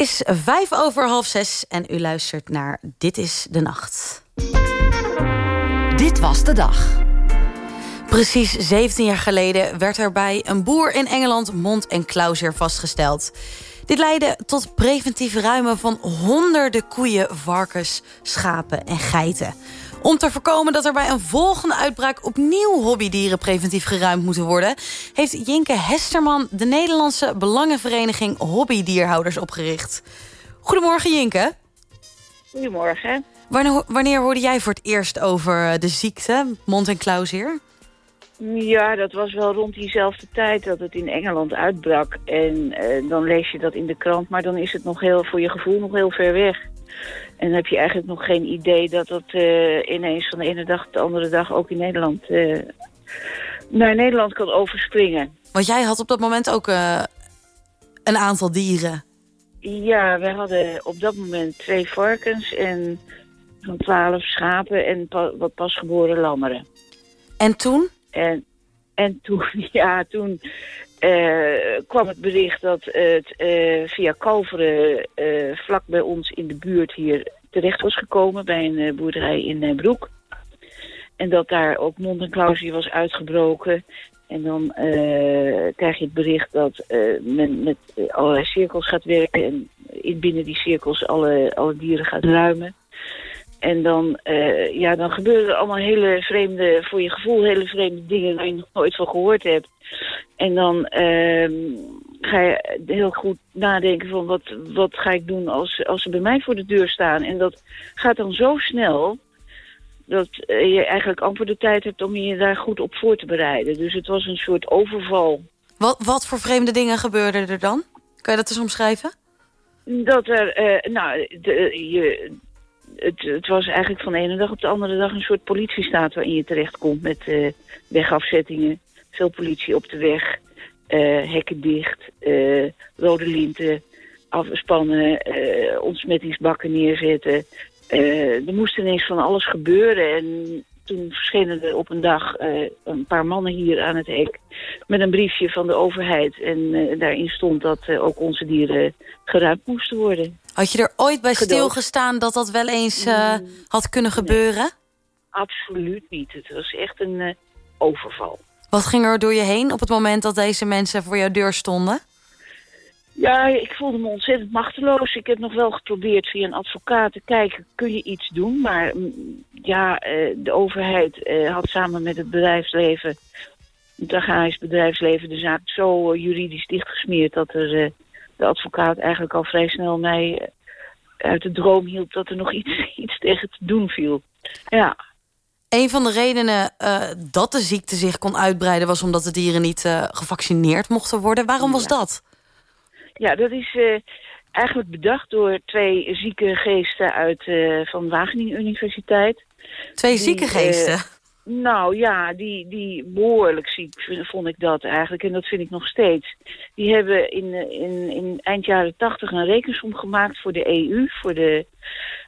Is vijf over half zes en u luistert naar Dit is de Nacht. Dit was de dag. Precies 17 jaar geleden werd er bij een boer in Engeland mond- en klauwzeer vastgesteld. Dit leidde tot preventief ruimen van honderden koeien, varkens, schapen en geiten. Om te voorkomen dat er bij een volgende uitbraak opnieuw hobbydieren preventief geruimd moeten worden, heeft Jinke Hesterman de Nederlandse Belangenvereniging Hobbydierhouders opgericht. Goedemorgen Jinke. Goedemorgen. Wanneer, wanneer hoorde jij voor het eerst over de ziekte, mond- en klauwzeer? Ja, dat was wel rond diezelfde tijd dat het in Engeland uitbrak. En uh, dan lees je dat in de krant, maar dan is het nog heel, voor je gevoel nog heel ver weg. En dan heb je eigenlijk nog geen idee dat dat uh, ineens van de ene dag tot de andere dag ook in Nederland uh, naar Nederland kan overspringen. Want jij had op dat moment ook een aantal dieren. Ja, we hadden op dat moment twee varkens en van twaalf schapen en pa wat pasgeboren lammeren. En toen? En, en toen, ja, toen uh, kwam het bericht dat het uh, via Kalveren uh, vlak bij ons in de buurt hier terecht was gekomen bij een boerderij in Broek. En dat daar ook mond- en klauwzier was uitgebroken. En dan krijg je het bericht dat men met allerlei cirkels gaat werken en in binnen die cirkels alle, alle dieren gaat ruimen. En dan, uh, ja, dan gebeuren er allemaal hele vreemde, voor je gevoel hele vreemde dingen waar je nog nooit van gehoord hebt. En dan uh, ga je heel goed nadenken van wat, wat ga ik doen als, als ze bij mij voor de deur staan. En dat gaat dan zo snel dat uh, je eigenlijk amper de tijd hebt om je daar goed op voor te bereiden. Dus het was een soort overval. Wat, wat voor vreemde dingen gebeurden er dan? Kan je dat eens omschrijven? Dat er, nou, de, je het, was eigenlijk van de ene dag op de andere dag een soort politiestaat waarin je terechtkomt met uh, wegafzettingen. Veel politie op de weg, uh, hekken dicht, uh, rode linten afspannen, ontsmettingsbakken neerzetten. er moest ineens van alles gebeuren en toen verschenen er op een dag een paar mannen hier aan het hek met een briefje van de overheid. En daarin stond dat ook onze dieren geruimd moesten worden. Had je er ooit bij stilgestaan dat dat wel eens uh, had kunnen gebeuren? Nee, absoluut niet. Het was echt een uh, overval. Wat ging er door je heen op het moment dat deze mensen voor jouw deur stonden? Ja, ik voelde me ontzettend machteloos. Ik heb nog wel geprobeerd via een advocaat te kijken, kun je iets doen? Maar ja, uh, de overheid had samen met het bedrijfsleven, het agrarisch bedrijfsleven, de zaak zo juridisch dichtgesmeerd dat er de advocaat eigenlijk al vrij snel mij uit de droom hield dat er nog iets, iets tegen te doen viel. Ja. Een van de redenen uh, dat de ziekte zich kon uitbreiden... was omdat de dieren niet uh, gevaccineerd mochten worden. Waarom was ja. dat? Ja, dat is uh, eigenlijk bedacht door twee zieke geesten uit, van Wageningen Universiteit. Twee zieke geesten? Nou ja, die, die behoorlijk ziek vond ik dat eigenlijk. En dat vind ik nog steeds. Die hebben in, in, in eind jaren tachtig een rekensom gemaakt voor de EU, voor de,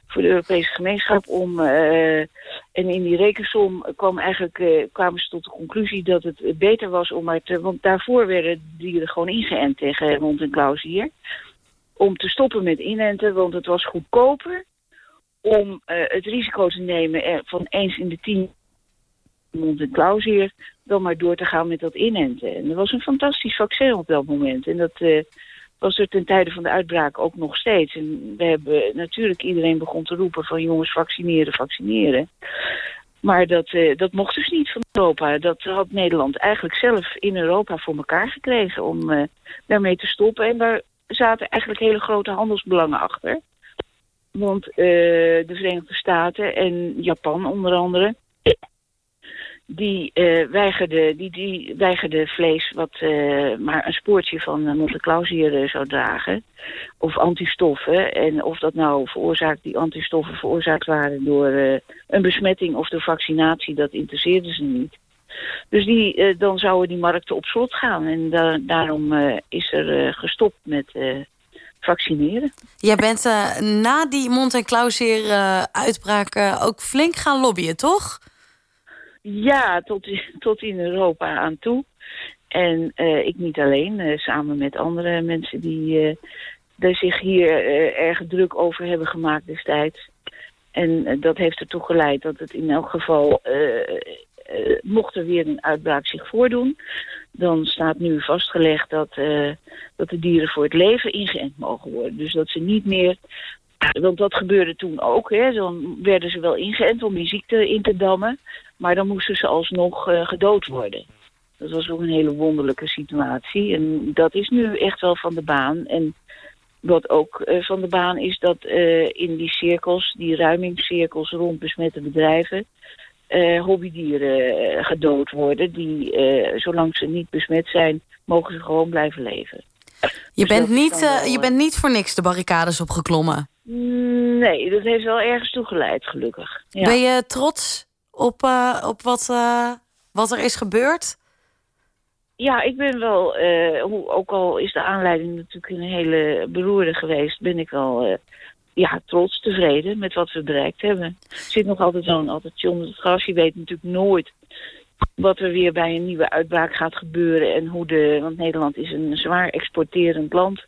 voor de Europese gemeenschap. Om, uh, en in die rekensom kwam eigenlijk, uh, kwamen ze tot de conclusie dat het beter was om te... Want daarvoor werden dieren gewoon ingeënt tegen mond- en klauwzier. Om te stoppen met inenten, want het was goedkoper om uh, het risico te nemen van eens in de tien mond- en klauwzeer dan maar door te gaan met dat inenten. En er was een fantastisch vaccin op dat moment. En dat uh, was er ten tijde van de uitbraak ook nog steeds. En we hebben natuurlijk iedereen begon te roepen van jongens vaccineren, vaccineren. Maar dat, uh, dat mocht dus niet van Europa. Dat had Nederland eigenlijk zelf in Europa voor elkaar gekregen om uh, daarmee te stoppen. En daar zaten eigenlijk hele grote handelsbelangen achter. Want de Verenigde Staten en Japan onder andere die, uh, weigerde, die, die weigerde vlees wat uh, maar een spoortje van uh, Monteclausier zou dragen. Of antistoffen. En of dat nou veroorzaakt, die antistoffen veroorzaakt waren door een besmetting of door vaccinatie, dat interesseerde ze niet. Dus die, dan zouden die markten op slot gaan. En da daarom is er gestopt met vaccineren. Jij bent na die mond- en klauwzeer uitbraak ook flink gaan lobbyen, toch? Ja, tot, tot in Europa aan toe. En uh, ik niet alleen, uh, samen met andere mensen die, er zich hier erg druk over hebben gemaakt destijds. En dat heeft ertoe geleid dat het in elk geval, mocht er weer een uitbraak zich voordoen, dan staat nu vastgelegd dat, dat de dieren voor het leven ingeënt mogen worden. Dus dat ze niet meer want dat gebeurde toen ook. Hè. Dan werden ze wel ingeënt om die ziekte in te dammen. Maar dan moesten ze alsnog uh, gedood worden. Dat was ook een hele wonderlijke situatie. En dat is nu echt wel van de baan. En wat ook uh, van de baan is dat uh, in die cirkels, die ruimingscirkels rond besmette bedrijven... hobbydieren gedood worden. Die, zolang ze niet besmet zijn, mogen ze gewoon blijven leven. Je, dus bent niet, je bent niet voor niks de barricades opgeklommen? Nee, dat heeft wel ergens toegeleid, gelukkig. Ja. Ben je trots op, uh, op wat, uh, wat er is gebeurd? Ja, ik ben wel, uh, hoe, ook al is de aanleiding natuurlijk een hele beroerde geweest... ben ik wel ja, trots, tevreden met wat we bereikt hebben. Er zit nog altijd zo'n altijd onder het gras. Je weet natuurlijk nooit wat er weer bij een nieuwe uitbraak gaat gebeuren... en hoe de, want Nederland is een zwaar exporterend land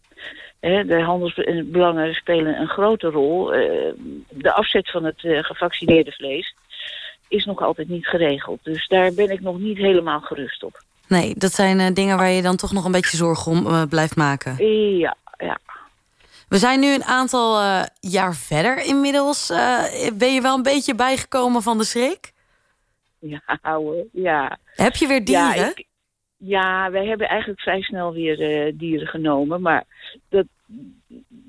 de handelsbelangen spelen een grote rol. Eh, de afzet van het eh, gevaccineerde vlees is nog altijd niet geregeld. Dus daar ben ik nog niet helemaal gerust op. Nee, dat zijn uh, dingen waar je dan toch nog een beetje zorgen om uh, blijft maken. Ja, ja. We zijn nu een aantal uh, jaar verder inmiddels. ben je wel een beetje bijgekomen van de schrik? Ja, hoor, ja. Heb je weer dieren? Ja, ik, ja wij hebben eigenlijk vrij snel weer dieren genomen. Maar dat,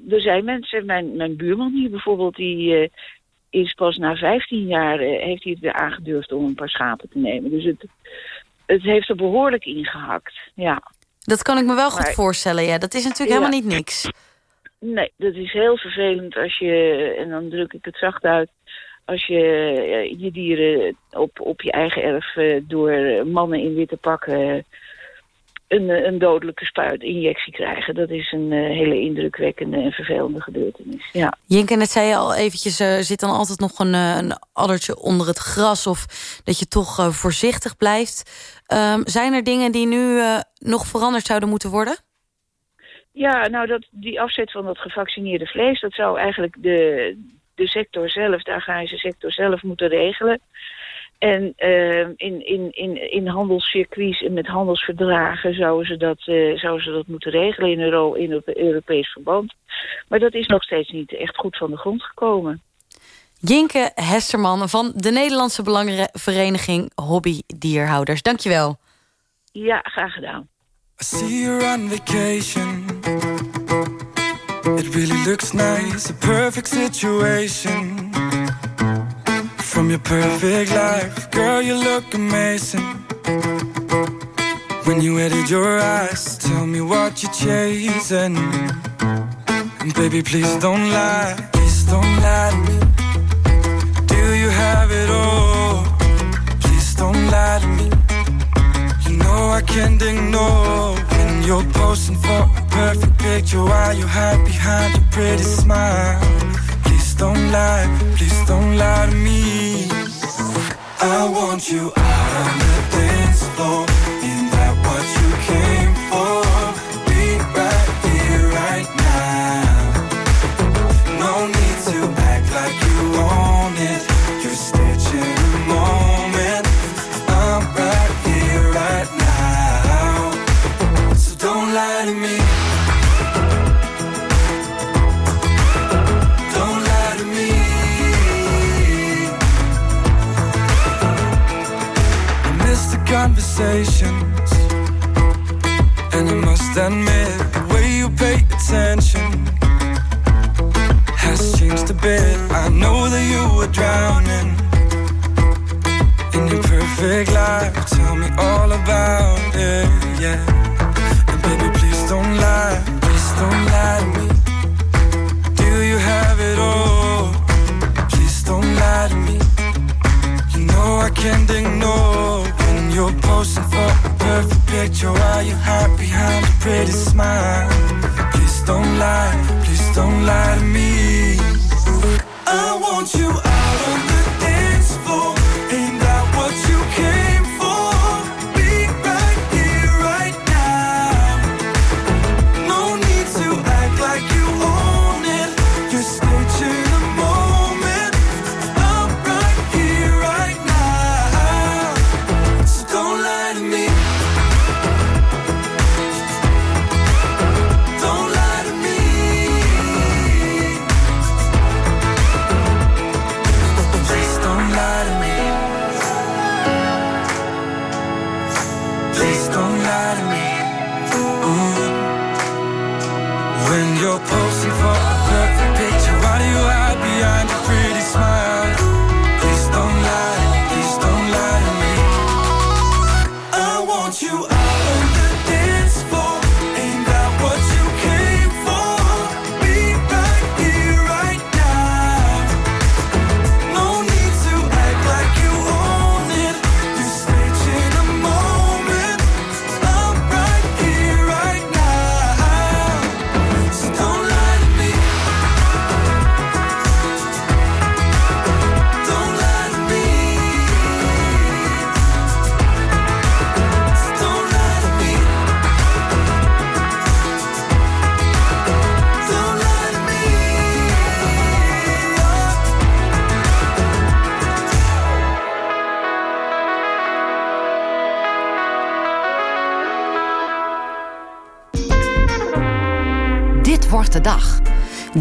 er zijn mensen, mijn, mijn buurman hier bijvoorbeeld, die uh, is pas na 15 jaar uh, heeft hij het weer aangedurfd om een paar schapen te nemen. Dus het, het heeft er behoorlijk ingehakt, ja. Dat kan ik me wel goed voorstellen, ja. Dat is natuurlijk helemaal niet niks. Nee, dat is heel vervelend als je, en dan druk ik het zacht uit, als je uh, je dieren op, op je eigen erf door mannen in witte pakken een, eh, een dodelijke spuitinjectie krijgen. Dat is een uh, hele indrukwekkende en vervelende gebeurtenis. Ja. Jinke, net zei je al eventjes, er zit dan altijd nog een, een addertje onder het gras... of dat je toch uh, voorzichtig blijft. Um, zijn er dingen die nu nog veranderd zouden moeten worden? Ja, nou, dat, die afzet van dat gevaccineerde vlees... dat zou eigenlijk de, de sector zelf, de agrarische sector zelf moeten regelen... En uh, in, in, in, in handelscircuits en met handelsverdragen zouden ze dat, uh, zouden ze dat moeten regelen in, Euro, in het Europees verband. Maar dat is nog steeds niet echt goed van de grond gekomen. Jinke Hesterman van de Nederlandse Belangenvereniging Hobbydierhouders. Dankjewel. Ja, graag gedaan. I see you on vacation. It really looks nice, a perfect situation. From your perfect life. Girl, you look amazing. When you edit your eyes, tell me what you're chasing. And baby, please don't lie, please don't lie to me. Do you have it all? Please don't lie to me. You know I can't ignore when you're posing for a perfect picture while you hide behind your pretty smile. Don't lie, please don't lie to me. I want you out on the dance floor.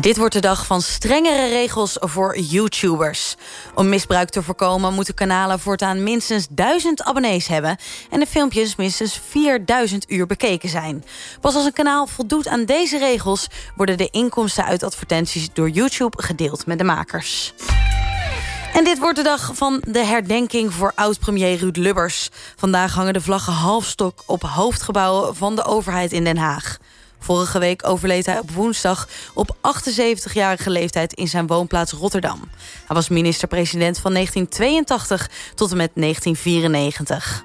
Dit wordt de dag van strengere regels voor YouTubers. Om misbruik te voorkomen moeten kanalen voortaan minstens 1000 abonnees hebben... en de filmpjes minstens 4000 uur bekeken zijn. Pas als een kanaal voldoet aan deze regels... worden de inkomsten uit advertenties door YouTube gedeeld met de makers. En dit wordt de dag van de herdenking voor oud-premier Ruud Lubbers. Vandaag hangen de vlaggen halfstok op hoofdgebouwen van de overheid in Den Haag. Vorige week overleed hij op woensdag op 78-jarige leeftijd in zijn woonplaats Rotterdam. Hij was minister-president van 1982 tot en met 1994.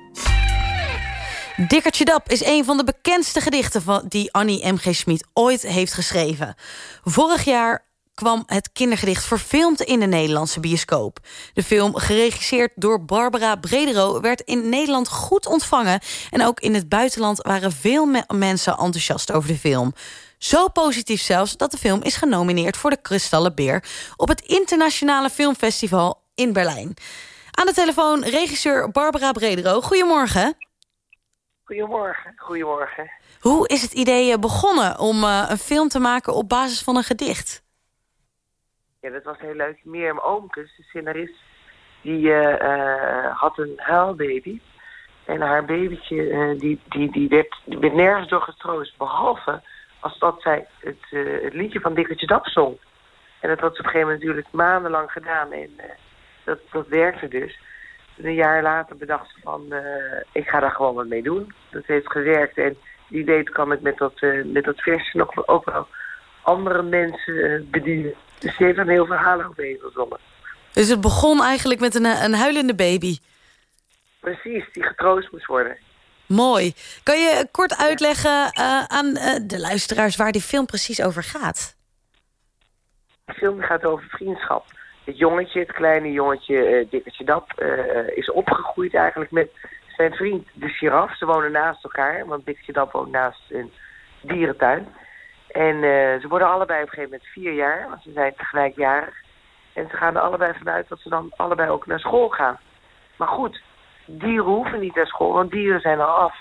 Dikkertje Dap is een van de bekendste gedichten van die Annie M.G. Schmid ooit heeft geschreven. Vorig jaar kwam het kindergedicht verfilmd in de Nederlandse bioscoop. De film, geregisseerd door Barbara Bredero... werd in Nederland goed ontvangen. En ook in het buitenland waren veel mensen enthousiast over de film. Zo positief zelfs dat de film is genomineerd voor de Kristallen Beer... op het Internationale Filmfestival in Berlijn. Aan de telefoon regisseur Barbara Bredero. Goedemorgen. Goedemorgen, goedemorgen. Hoe is het idee begonnen om uh, een film te maken op basis van een gedicht? Ja, dat was heel leuk. Mirjam Oomkes, de scenarist, die uh, had een huilbaby. En haar babytje, uh, die, die, die, werd, werd nergens door getroost. Behalve als dat zij het, het liedje van Dikkertje Dap zong. En dat had ze op een gegeven moment natuurlijk maandenlang gedaan. En dat, dat werkte dus. En een jaar later bedacht ze van, ik ga daar gewoon wat mee doen. Dat heeft gewerkt. En die deed kan ik met dat, met dat versje nog wel andere mensen bedienen. Dus ze heeft een heel verhaal overheen gezongen. Dus het begon eigenlijk met een, een huilende baby? Precies, die getroost moest worden. Mooi. Kan je kort uitleggen uh, aan uh, de luisteraars waar die film precies over gaat? De film gaat over vriendschap. Het jongetje, het kleine jongetje uh, Dikkertje Dap, is opgegroeid eigenlijk met zijn vriend de giraf. Ze wonen naast elkaar, want Dikkertje Dap woont naast een dierentuin. En uh, ze worden allebei op een gegeven moment vier jaar, want ze zijn tegelijkjarig. En ze gaan er allebei vanuit dat ze dan allebei ook naar school gaan. Maar goed, dieren hoeven niet naar school, want dieren zijn al af.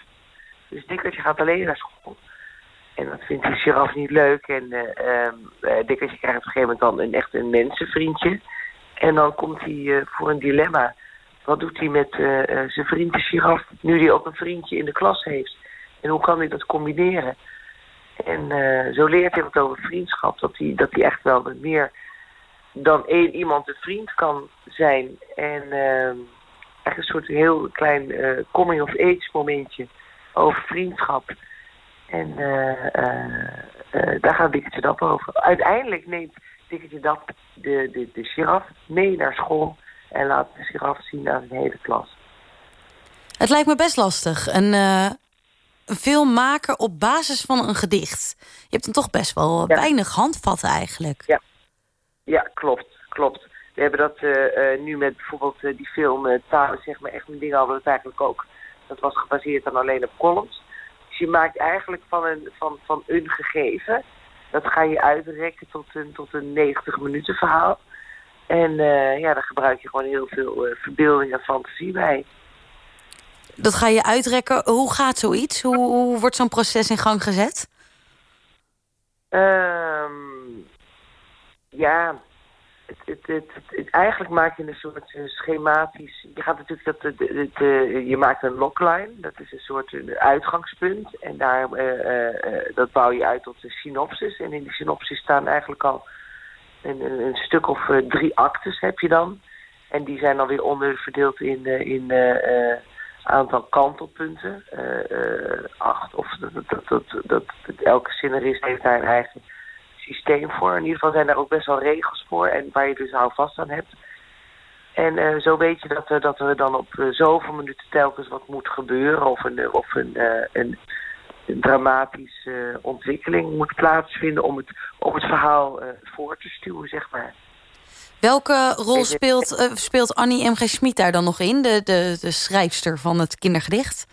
Dus Dikkertje gaat alleen naar school. En dat vindt die giraf niet leuk. En uh, uh, Dikkertje krijgt op een gegeven moment dan een, echt een mensenvriendje. En dan komt hij voor een dilemma. Wat doet hij met zijn vriend de giraf, nu hij ook een vriendje in de klas heeft? En hoe kan hij dat combineren? En uh, zo leert hij wat over vriendschap. Dat hij, dat hij echt wel meer dan één iemand een vriend kan zijn. En uh, echt een soort heel klein uh, coming of age momentje over vriendschap. En daar gaat Dikkertje Dap over. Uiteindelijk neemt Dikkertje Dap de, de, de giraf mee naar school. En laat de giraf zien aan zijn hele klas. Het lijkt me best lastig. En een film maken op basis van een gedicht. Je hebt dan toch best wel ja. weinig handvatten eigenlijk. Ja, ja klopt, klopt. We hebben dat uh, uh, nu met bijvoorbeeld uh, die film Taal, zeg maar echt een ding hadden we het eigenlijk ook. Dat was gebaseerd dan alleen op columns. Dus je maakt eigenlijk van een, van, van een gegeven, dat ga je uitrekken tot een, tot een 90 minuten verhaal. En ja, daar gebruik je gewoon heel veel verbeelding en fantasie bij dat ga je uitrekken. Hoe gaat zoiets? Hoe, hoe wordt zo'n proces in gang gezet? Um, ja, het, het, het, eigenlijk maak je een soort schematisch... Je gaat natuurlijk dat je maakt een logline, dat is een soort uitgangspunt. En daar, uh, dat bouw je uit tot een synopsis. En in die synopsis staan eigenlijk al een, een, stuk of drie actes heb je dan. En die zijn dan weer onderverdeeld in, in aantal kantelpunten. Uh, acht. Of dat, dat, dat, elke scenarist heeft daar een eigen systeem voor. In ieder geval zijn daar ook best wel regels voor. En waar je dus vast aan hebt. En uh, zo weet je dat, uh, dat er dan op uh, zoveel minuten telkens wat moet gebeuren. Of een, of een, een, een dramatische ontwikkeling moet plaatsvinden om het, om het verhaal voor te stuwen, zeg maar. Welke rol speelt, uh, speelt Annie M.G. Schmid daar dan nog in? De, de, de schrijfster van het kindergedicht?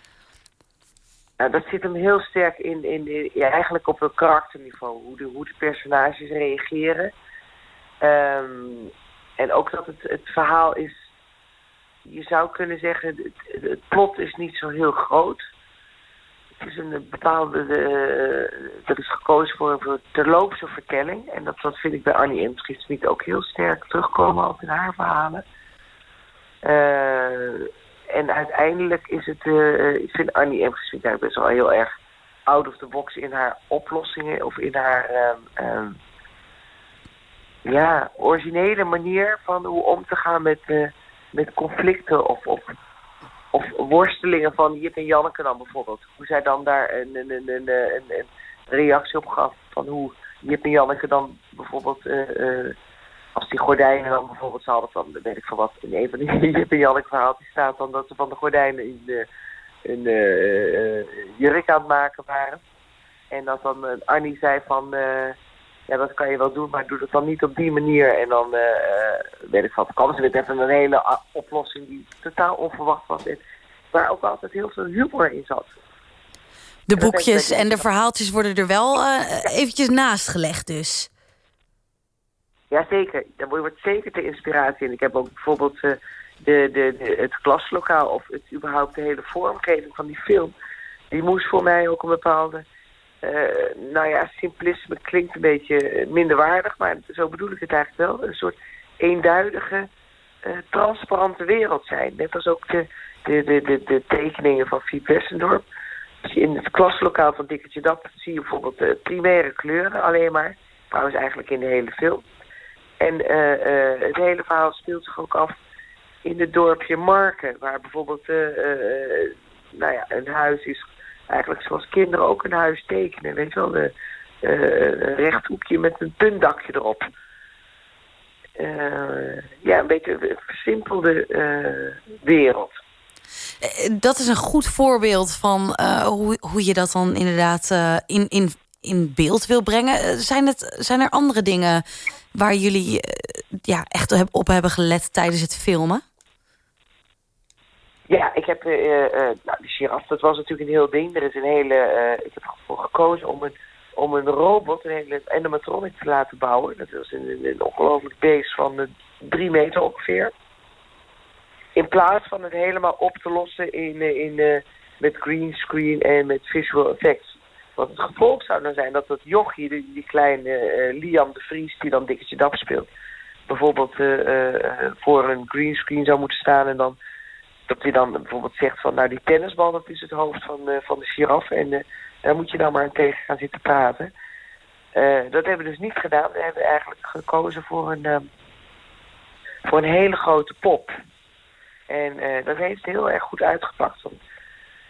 Nou, dat zit hem heel sterk in, in, ja, eigenlijk op een karakterniveau. Hoe de, hoe de personages reageren. Um, en ook dat het, het verhaal is... Je zou kunnen zeggen, het, het plot is niet zo heel groot. Is een bepaalde... Uh, dat is gekozen voor een terloopse vertelling. En dat, vind ik bij Annie Imschiet ook heel sterk terugkomen ook in haar verhalen. Uh, en uiteindelijk is het... Uh, ik vind Annie Imschiet eigenlijk best wel heel erg out of the box in haar oplossingen... of in haar... Um, um, ja, originele manier van hoe om te gaan met, met conflicten of, of, of worstelingen van Jip en Janneke dan bijvoorbeeld. Hoe zij dan daar een, een, een, een, reactie op gaf van hoe Jip en Janneke dan bijvoorbeeld, uh, als die gordijnen dan bijvoorbeeld, ze hadden van, weet ik van wat, in een van die Jip en Janneke verhaaltjes staat dan dat ze van de gordijnen in een jurk aan het maken waren. En dat dan Annie zei van ja, dat kan je wel doen, maar doe het dan niet op die manier. En dan, uh, weet ik ze weer even een hele oplossing die totaal onverwacht was. En waar ook altijd heel veel humor in zat. De boekjes en de verhaaltjes worden er wel uh, eventjes naast gelegd dus. Ja, zeker. Daar wordt zeker de inspiratie in. Ik heb ook bijvoorbeeld uh, de, de, de, het klaslokaal of het, überhaupt de hele vormgeving van die film. Die moest voor mij ook een bepaalde uh, nou ja, simplisme klinkt een beetje minderwaardig, maar zo bedoel ik het eigenlijk wel. Een soort eenduidige, uh, transparante wereld zijn. Net als ook de, de, de, de, de tekeningen van Fiep Westendorp. In het klaslokaal van Dikkertje Dap zie je bijvoorbeeld de primaire kleuren alleen maar. Trouwens eigenlijk in de hele film. En uh, het hele verhaal speelt zich ook af in het dorpje Marken. Waar bijvoorbeeld nou ja, een huis is eigenlijk zoals kinderen ook een huis tekenen. Weet je wel, de, uh, een rechthoekje met een puntdakje erop. Uh, ja, een beetje een versimpelde uh, wereld. Dat is een goed voorbeeld van hoe, hoe je dat dan inderdaad in, in, in beeld wil brengen. Zijn, het, zijn er andere dingen waar jullie ja, echt op hebben gelet tijdens het filmen? Ja, ik heb uh, nou, de giraf, dat was natuurlijk een heel ding. Er is een hele, ik heb ervoor gekozen om een, om een robot, een hele animatronic te laten bouwen. Dat was een, een, ongelooflijk beest van drie meter ongeveer. In plaats van het helemaal op te lossen in, in, met green screen en met visual effects. Wat het gevolg zou dan zijn dat dat jochie, die, kleine Liam de Vries, die dan Dikketje Dap speelt, bijvoorbeeld voor een green screen zou moeten staan en dan dat hij dan bijvoorbeeld zegt van, nou die tennisbal dat is het hoofd van, uh, van de giraf en uh, daar moet je dan maar tegen gaan zitten praten. Uh, dat hebben we dus niet gedaan. We hebben eigenlijk gekozen voor een, voor een hele grote pop. En dat heeft heel erg goed uitgepakt. Want,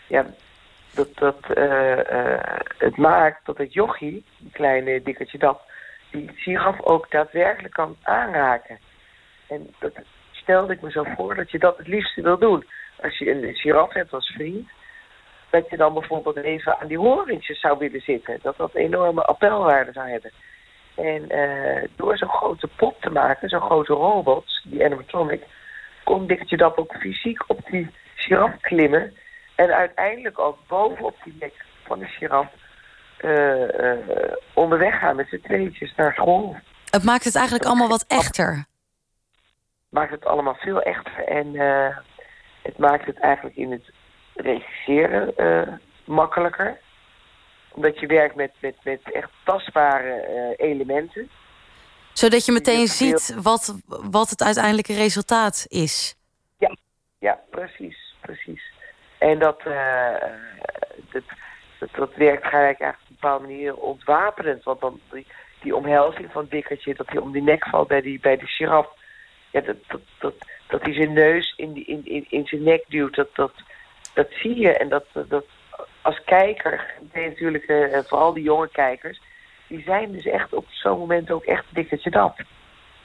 ja, dat, dat, het maakt dat het jochie, die kleine dikkertje dat, die giraf ook daadwerkelijk kan aanraken. En dat, stelde ik me zo voor dat je dat het liefste wil doen. Als je een giraf hebt als vriend, dat je dan bijvoorbeeld even aan die horentjes zou willen zitten. Dat dat enorme appelwaarde zou hebben. En uh, door zo'n grote pop te maken, zo'n grote robot, die animatronic, kon Dikkertje dat ook fysiek op die giraf klimmen. En uiteindelijk ook bovenop die nek van de giraf uh, uh, onderweg gaan met z'n tweetjes naar school. Het maakt het eigenlijk allemaal wat echter maakt het allemaal veel echter. En uh, het maakt het eigenlijk in het regisseren uh, makkelijker. Omdat je werkt met, met, met echt tastbare uh, elementen. Zodat je meteen ziet wat, wat het uiteindelijke resultaat is. Ja, ja precies. precies. En dat, dat, dat, dat, werkt gelijk eigenlijk op een bepaalde manier ontwapenend. Want dan die, die omhelzing van Dikkertje, dat hij om die nek valt bij, die, bij de giraf dat, dat, dat, dat hij zijn neus in, die, in, in, in zijn nek duwt, dat, dat, dat zie je. En dat, dat als kijker, natuurlijk uh, vooral die jonge kijkers, die zijn dus echt op zo'n moment ook echt dikkertje dat.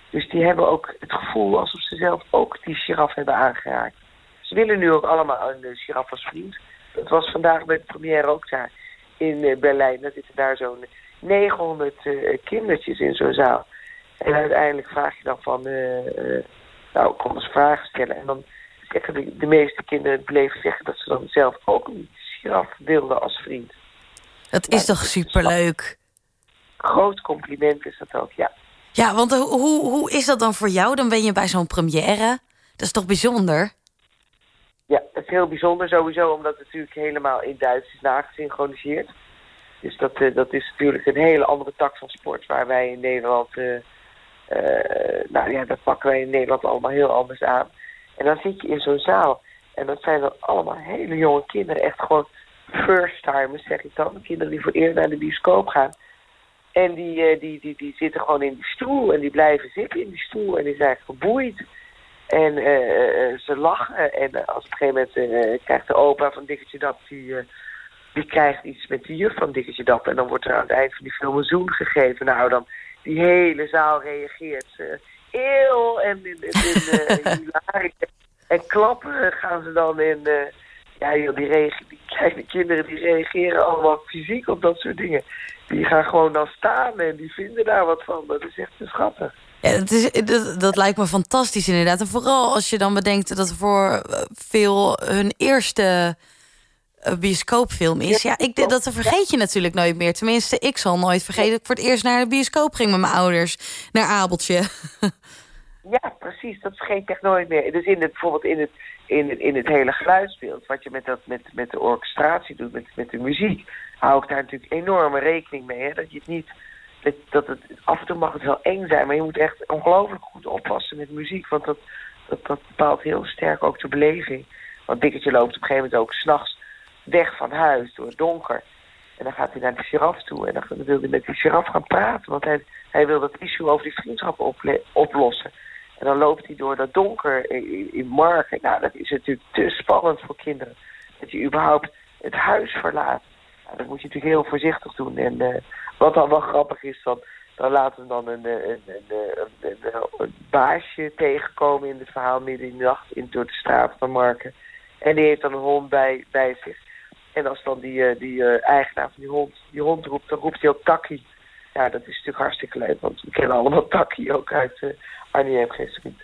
Dus die hebben ook het gevoel alsof ze zelf ook die giraf hebben aangeraakt. Ze willen nu ook allemaal een giraf als vriend. Dat was vandaag bij de première ook daar in uh, Berlijn. Dat zitten daar zo'n 900 uh, kindertjes in zo'n zaal. En uiteindelijk vraag je dan van, uh, uh, nou, kom eens vragen stellen. En dan zeggen de, de meeste kinderen bleven zeggen dat ze dan zelf ook een giraf wilden als vriend. Dat is toch superleuk? Groot compliment is dat ook, ja. Ja, want hoe, hoe is dat dan voor jou? Dan ben je bij zo'n première. Dat is toch bijzonder? Ja, het heel bijzonder sowieso, omdat het natuurlijk helemaal in Duits is nagesynchroniseerd. Dus dat, eh, dat is natuurlijk een hele andere tak van sport waar wij in Nederland... eh, eh, nou ja, dat pakken wij in Nederland allemaal heel anders aan. En dan zit je in zo'n zaal en dat zijn dan allemaal hele jonge kinderen. Echt gewoon first timers, zeg ik dan. Kinderen die voor eerst naar de bioscoop gaan. En die, eh, die, die, die zitten gewoon in die stoel en die blijven zitten in die stoel en die zijn geboeid. En eh, eh, ze lachen. En eh, als op een gegeven moment eh, krijgt de opa van Dikketje Dap, die, eh, die krijgt iets met de juf van Dikketje Dap. En dan wordt er aan het eind van die film een zoen gegeven. Nou, dan die hele zaal reageert. ze eeuw en in, in, in eh, hilarisch. En klappen gaan ze dan in... eh, ja, joh, die, reage- die kleine kinderen die reageren allemaal fysiek op dat soort dingen. Die gaan gewoon dan staan en die vinden daar wat van. Dat is echt te schattig. Ja, het is, dat, dat lijkt me fantastisch inderdaad. En vooral als je dan bedenkt dat voor eh, veel hun eerste bioscoopfilm is. Ja, ik, dat vergeet je natuurlijk nooit meer. Tenminste, ik zal nooit vergeten dat ik voor het eerst naar de bioscoop ging met mijn ouders. Naar Abeltje. Ja, precies. Dat vergeet echt nooit meer. Dus in het, bijvoorbeeld in het, in het, in het hele geluidsbeeld, wat je met, dat, met, met de orchestratie doet, met, met de muziek, hou ik daar natuurlijk enorme rekening mee. Hè? Dat je het niet. Dat, dat het, af en toe mag het wel eng zijn, maar je moet echt ongelooflijk goed oppassen met muziek. Want dat, dat, dat bepaalt heel sterk ook de beleving. Want Dikketje loopt op een gegeven moment ook s'nachts weg van huis door het donker. En dan gaat hij naar de giraf toe en dan wil hij met die giraf gaan praten. Want hij, hij wil dat issue over die vriendschap oplossen. En dan loopt hij door dat donker in, in Marken. Nou, dat is natuurlijk te spannend voor kinderen. Dat je überhaupt het huis verlaat. Nou, dat moet je natuurlijk heel voorzichtig doen. En eh, wat dan wel grappig is, dan, dan laten we dan een, een, een, een baasje tegenkomen in het verhaal midden in de nacht in, door de straat van Marken. En die heeft dan een hond bij, bij zich. En als dan die, eh, die eh, eigenaar van die hond, die hond roept, dan roept hij ook Takkie. Ja, dat is natuurlijk hartstikke leuk, want we kennen allemaal Takkie ook uit uh, geen vriend.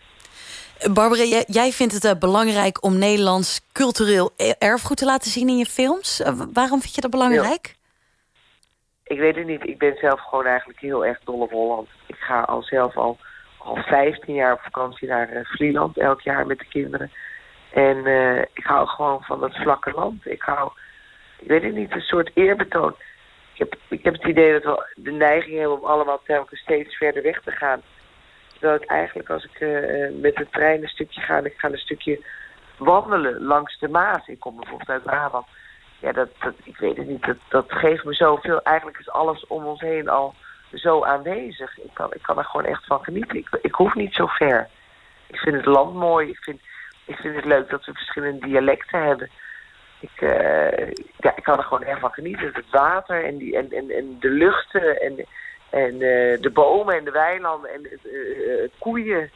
Barbara, jij, jij vindt het eh, belangrijk om Nederlands cultureel e- erfgoed te laten zien in je films. Eh, waarom vind je dat belangrijk? Ik weet het niet. Ik ben zelf gewoon eigenlijk heel erg dol op Holland. Ik ga al zelf al, al 15 jaar op vakantie naar uh, Vlieland, elk jaar met de kinderen. En ik hou gewoon van dat vlakke land. Ik hou, ik weet het niet, een soort eerbetoon. Ik heb, ik heb het idee dat we de neiging hebben om allemaal telkens steeds verder weg te gaan. Terwijl ik eigenlijk als ik uh, met de trein een stukje ga... en ik ga een stukje wandelen langs de Maas. Ik kom bijvoorbeeld uit Brabant. Ja, dat, dat, ik weet het niet. Dat, dat geeft me zoveel. Eigenlijk is alles om ons heen al zo aanwezig. Ik kan, ik kan er gewoon echt van genieten. Ik, ik hoef niet zo ver. Ik vind het land mooi. Ik vind, ik vind het leuk dat we verschillende dialecten hebben. Ik, uh, ja, ik kan er gewoon echt van genieten. Het water en, die, en, en, en de luchten en, en uh, de bomen en de weilanden en uh, koeien.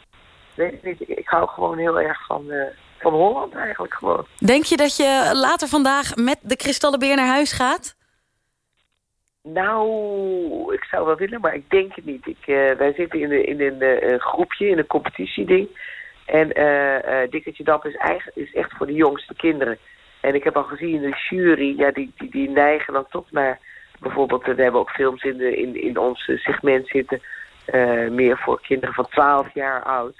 Weet ik, niet, ik hou gewoon heel erg van, van Holland eigenlijk gewoon. Denk je dat je later vandaag met de kristallen beer naar huis gaat? Nou, ik zou wel willen, maar ik denk het niet. Ik, wij zitten in, de, in een groepje, in een competitieding. En Dikketje Dap is, eigen, is echt voor de jongste kinderen. En ik heb al gezien, de jury, ja, die, die, die neigen dan toch naar... Bijvoorbeeld, we hebben ook films in, de, in, in ons segment zitten... Uh, meer voor kinderen van 12 jaar oud.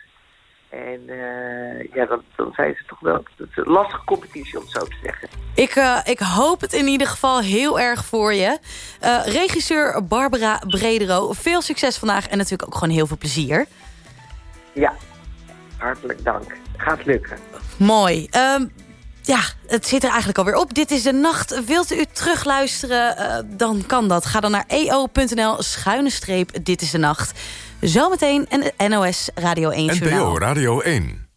En uh, ja, dan, dan zijn ze toch wel... Het is een lastige competitie, om het zo te zeggen. Ik, uh, ik hoop het in ieder geval heel erg voor je. regisseur Barbara Bredero, veel succes vandaag... en natuurlijk ook gewoon heel veel plezier. Ja, hartelijk dank. Gaat lukken. Mooi. Um, ja, het zit er eigenlijk alweer op. Dit is de nacht. Wilt u terugluisteren, uh, dan kan dat. Ga dan naar eo.nl, schuine streep, dit is de nacht. Zometeen een NOS Radio 1 NPO journaal. Radio 1.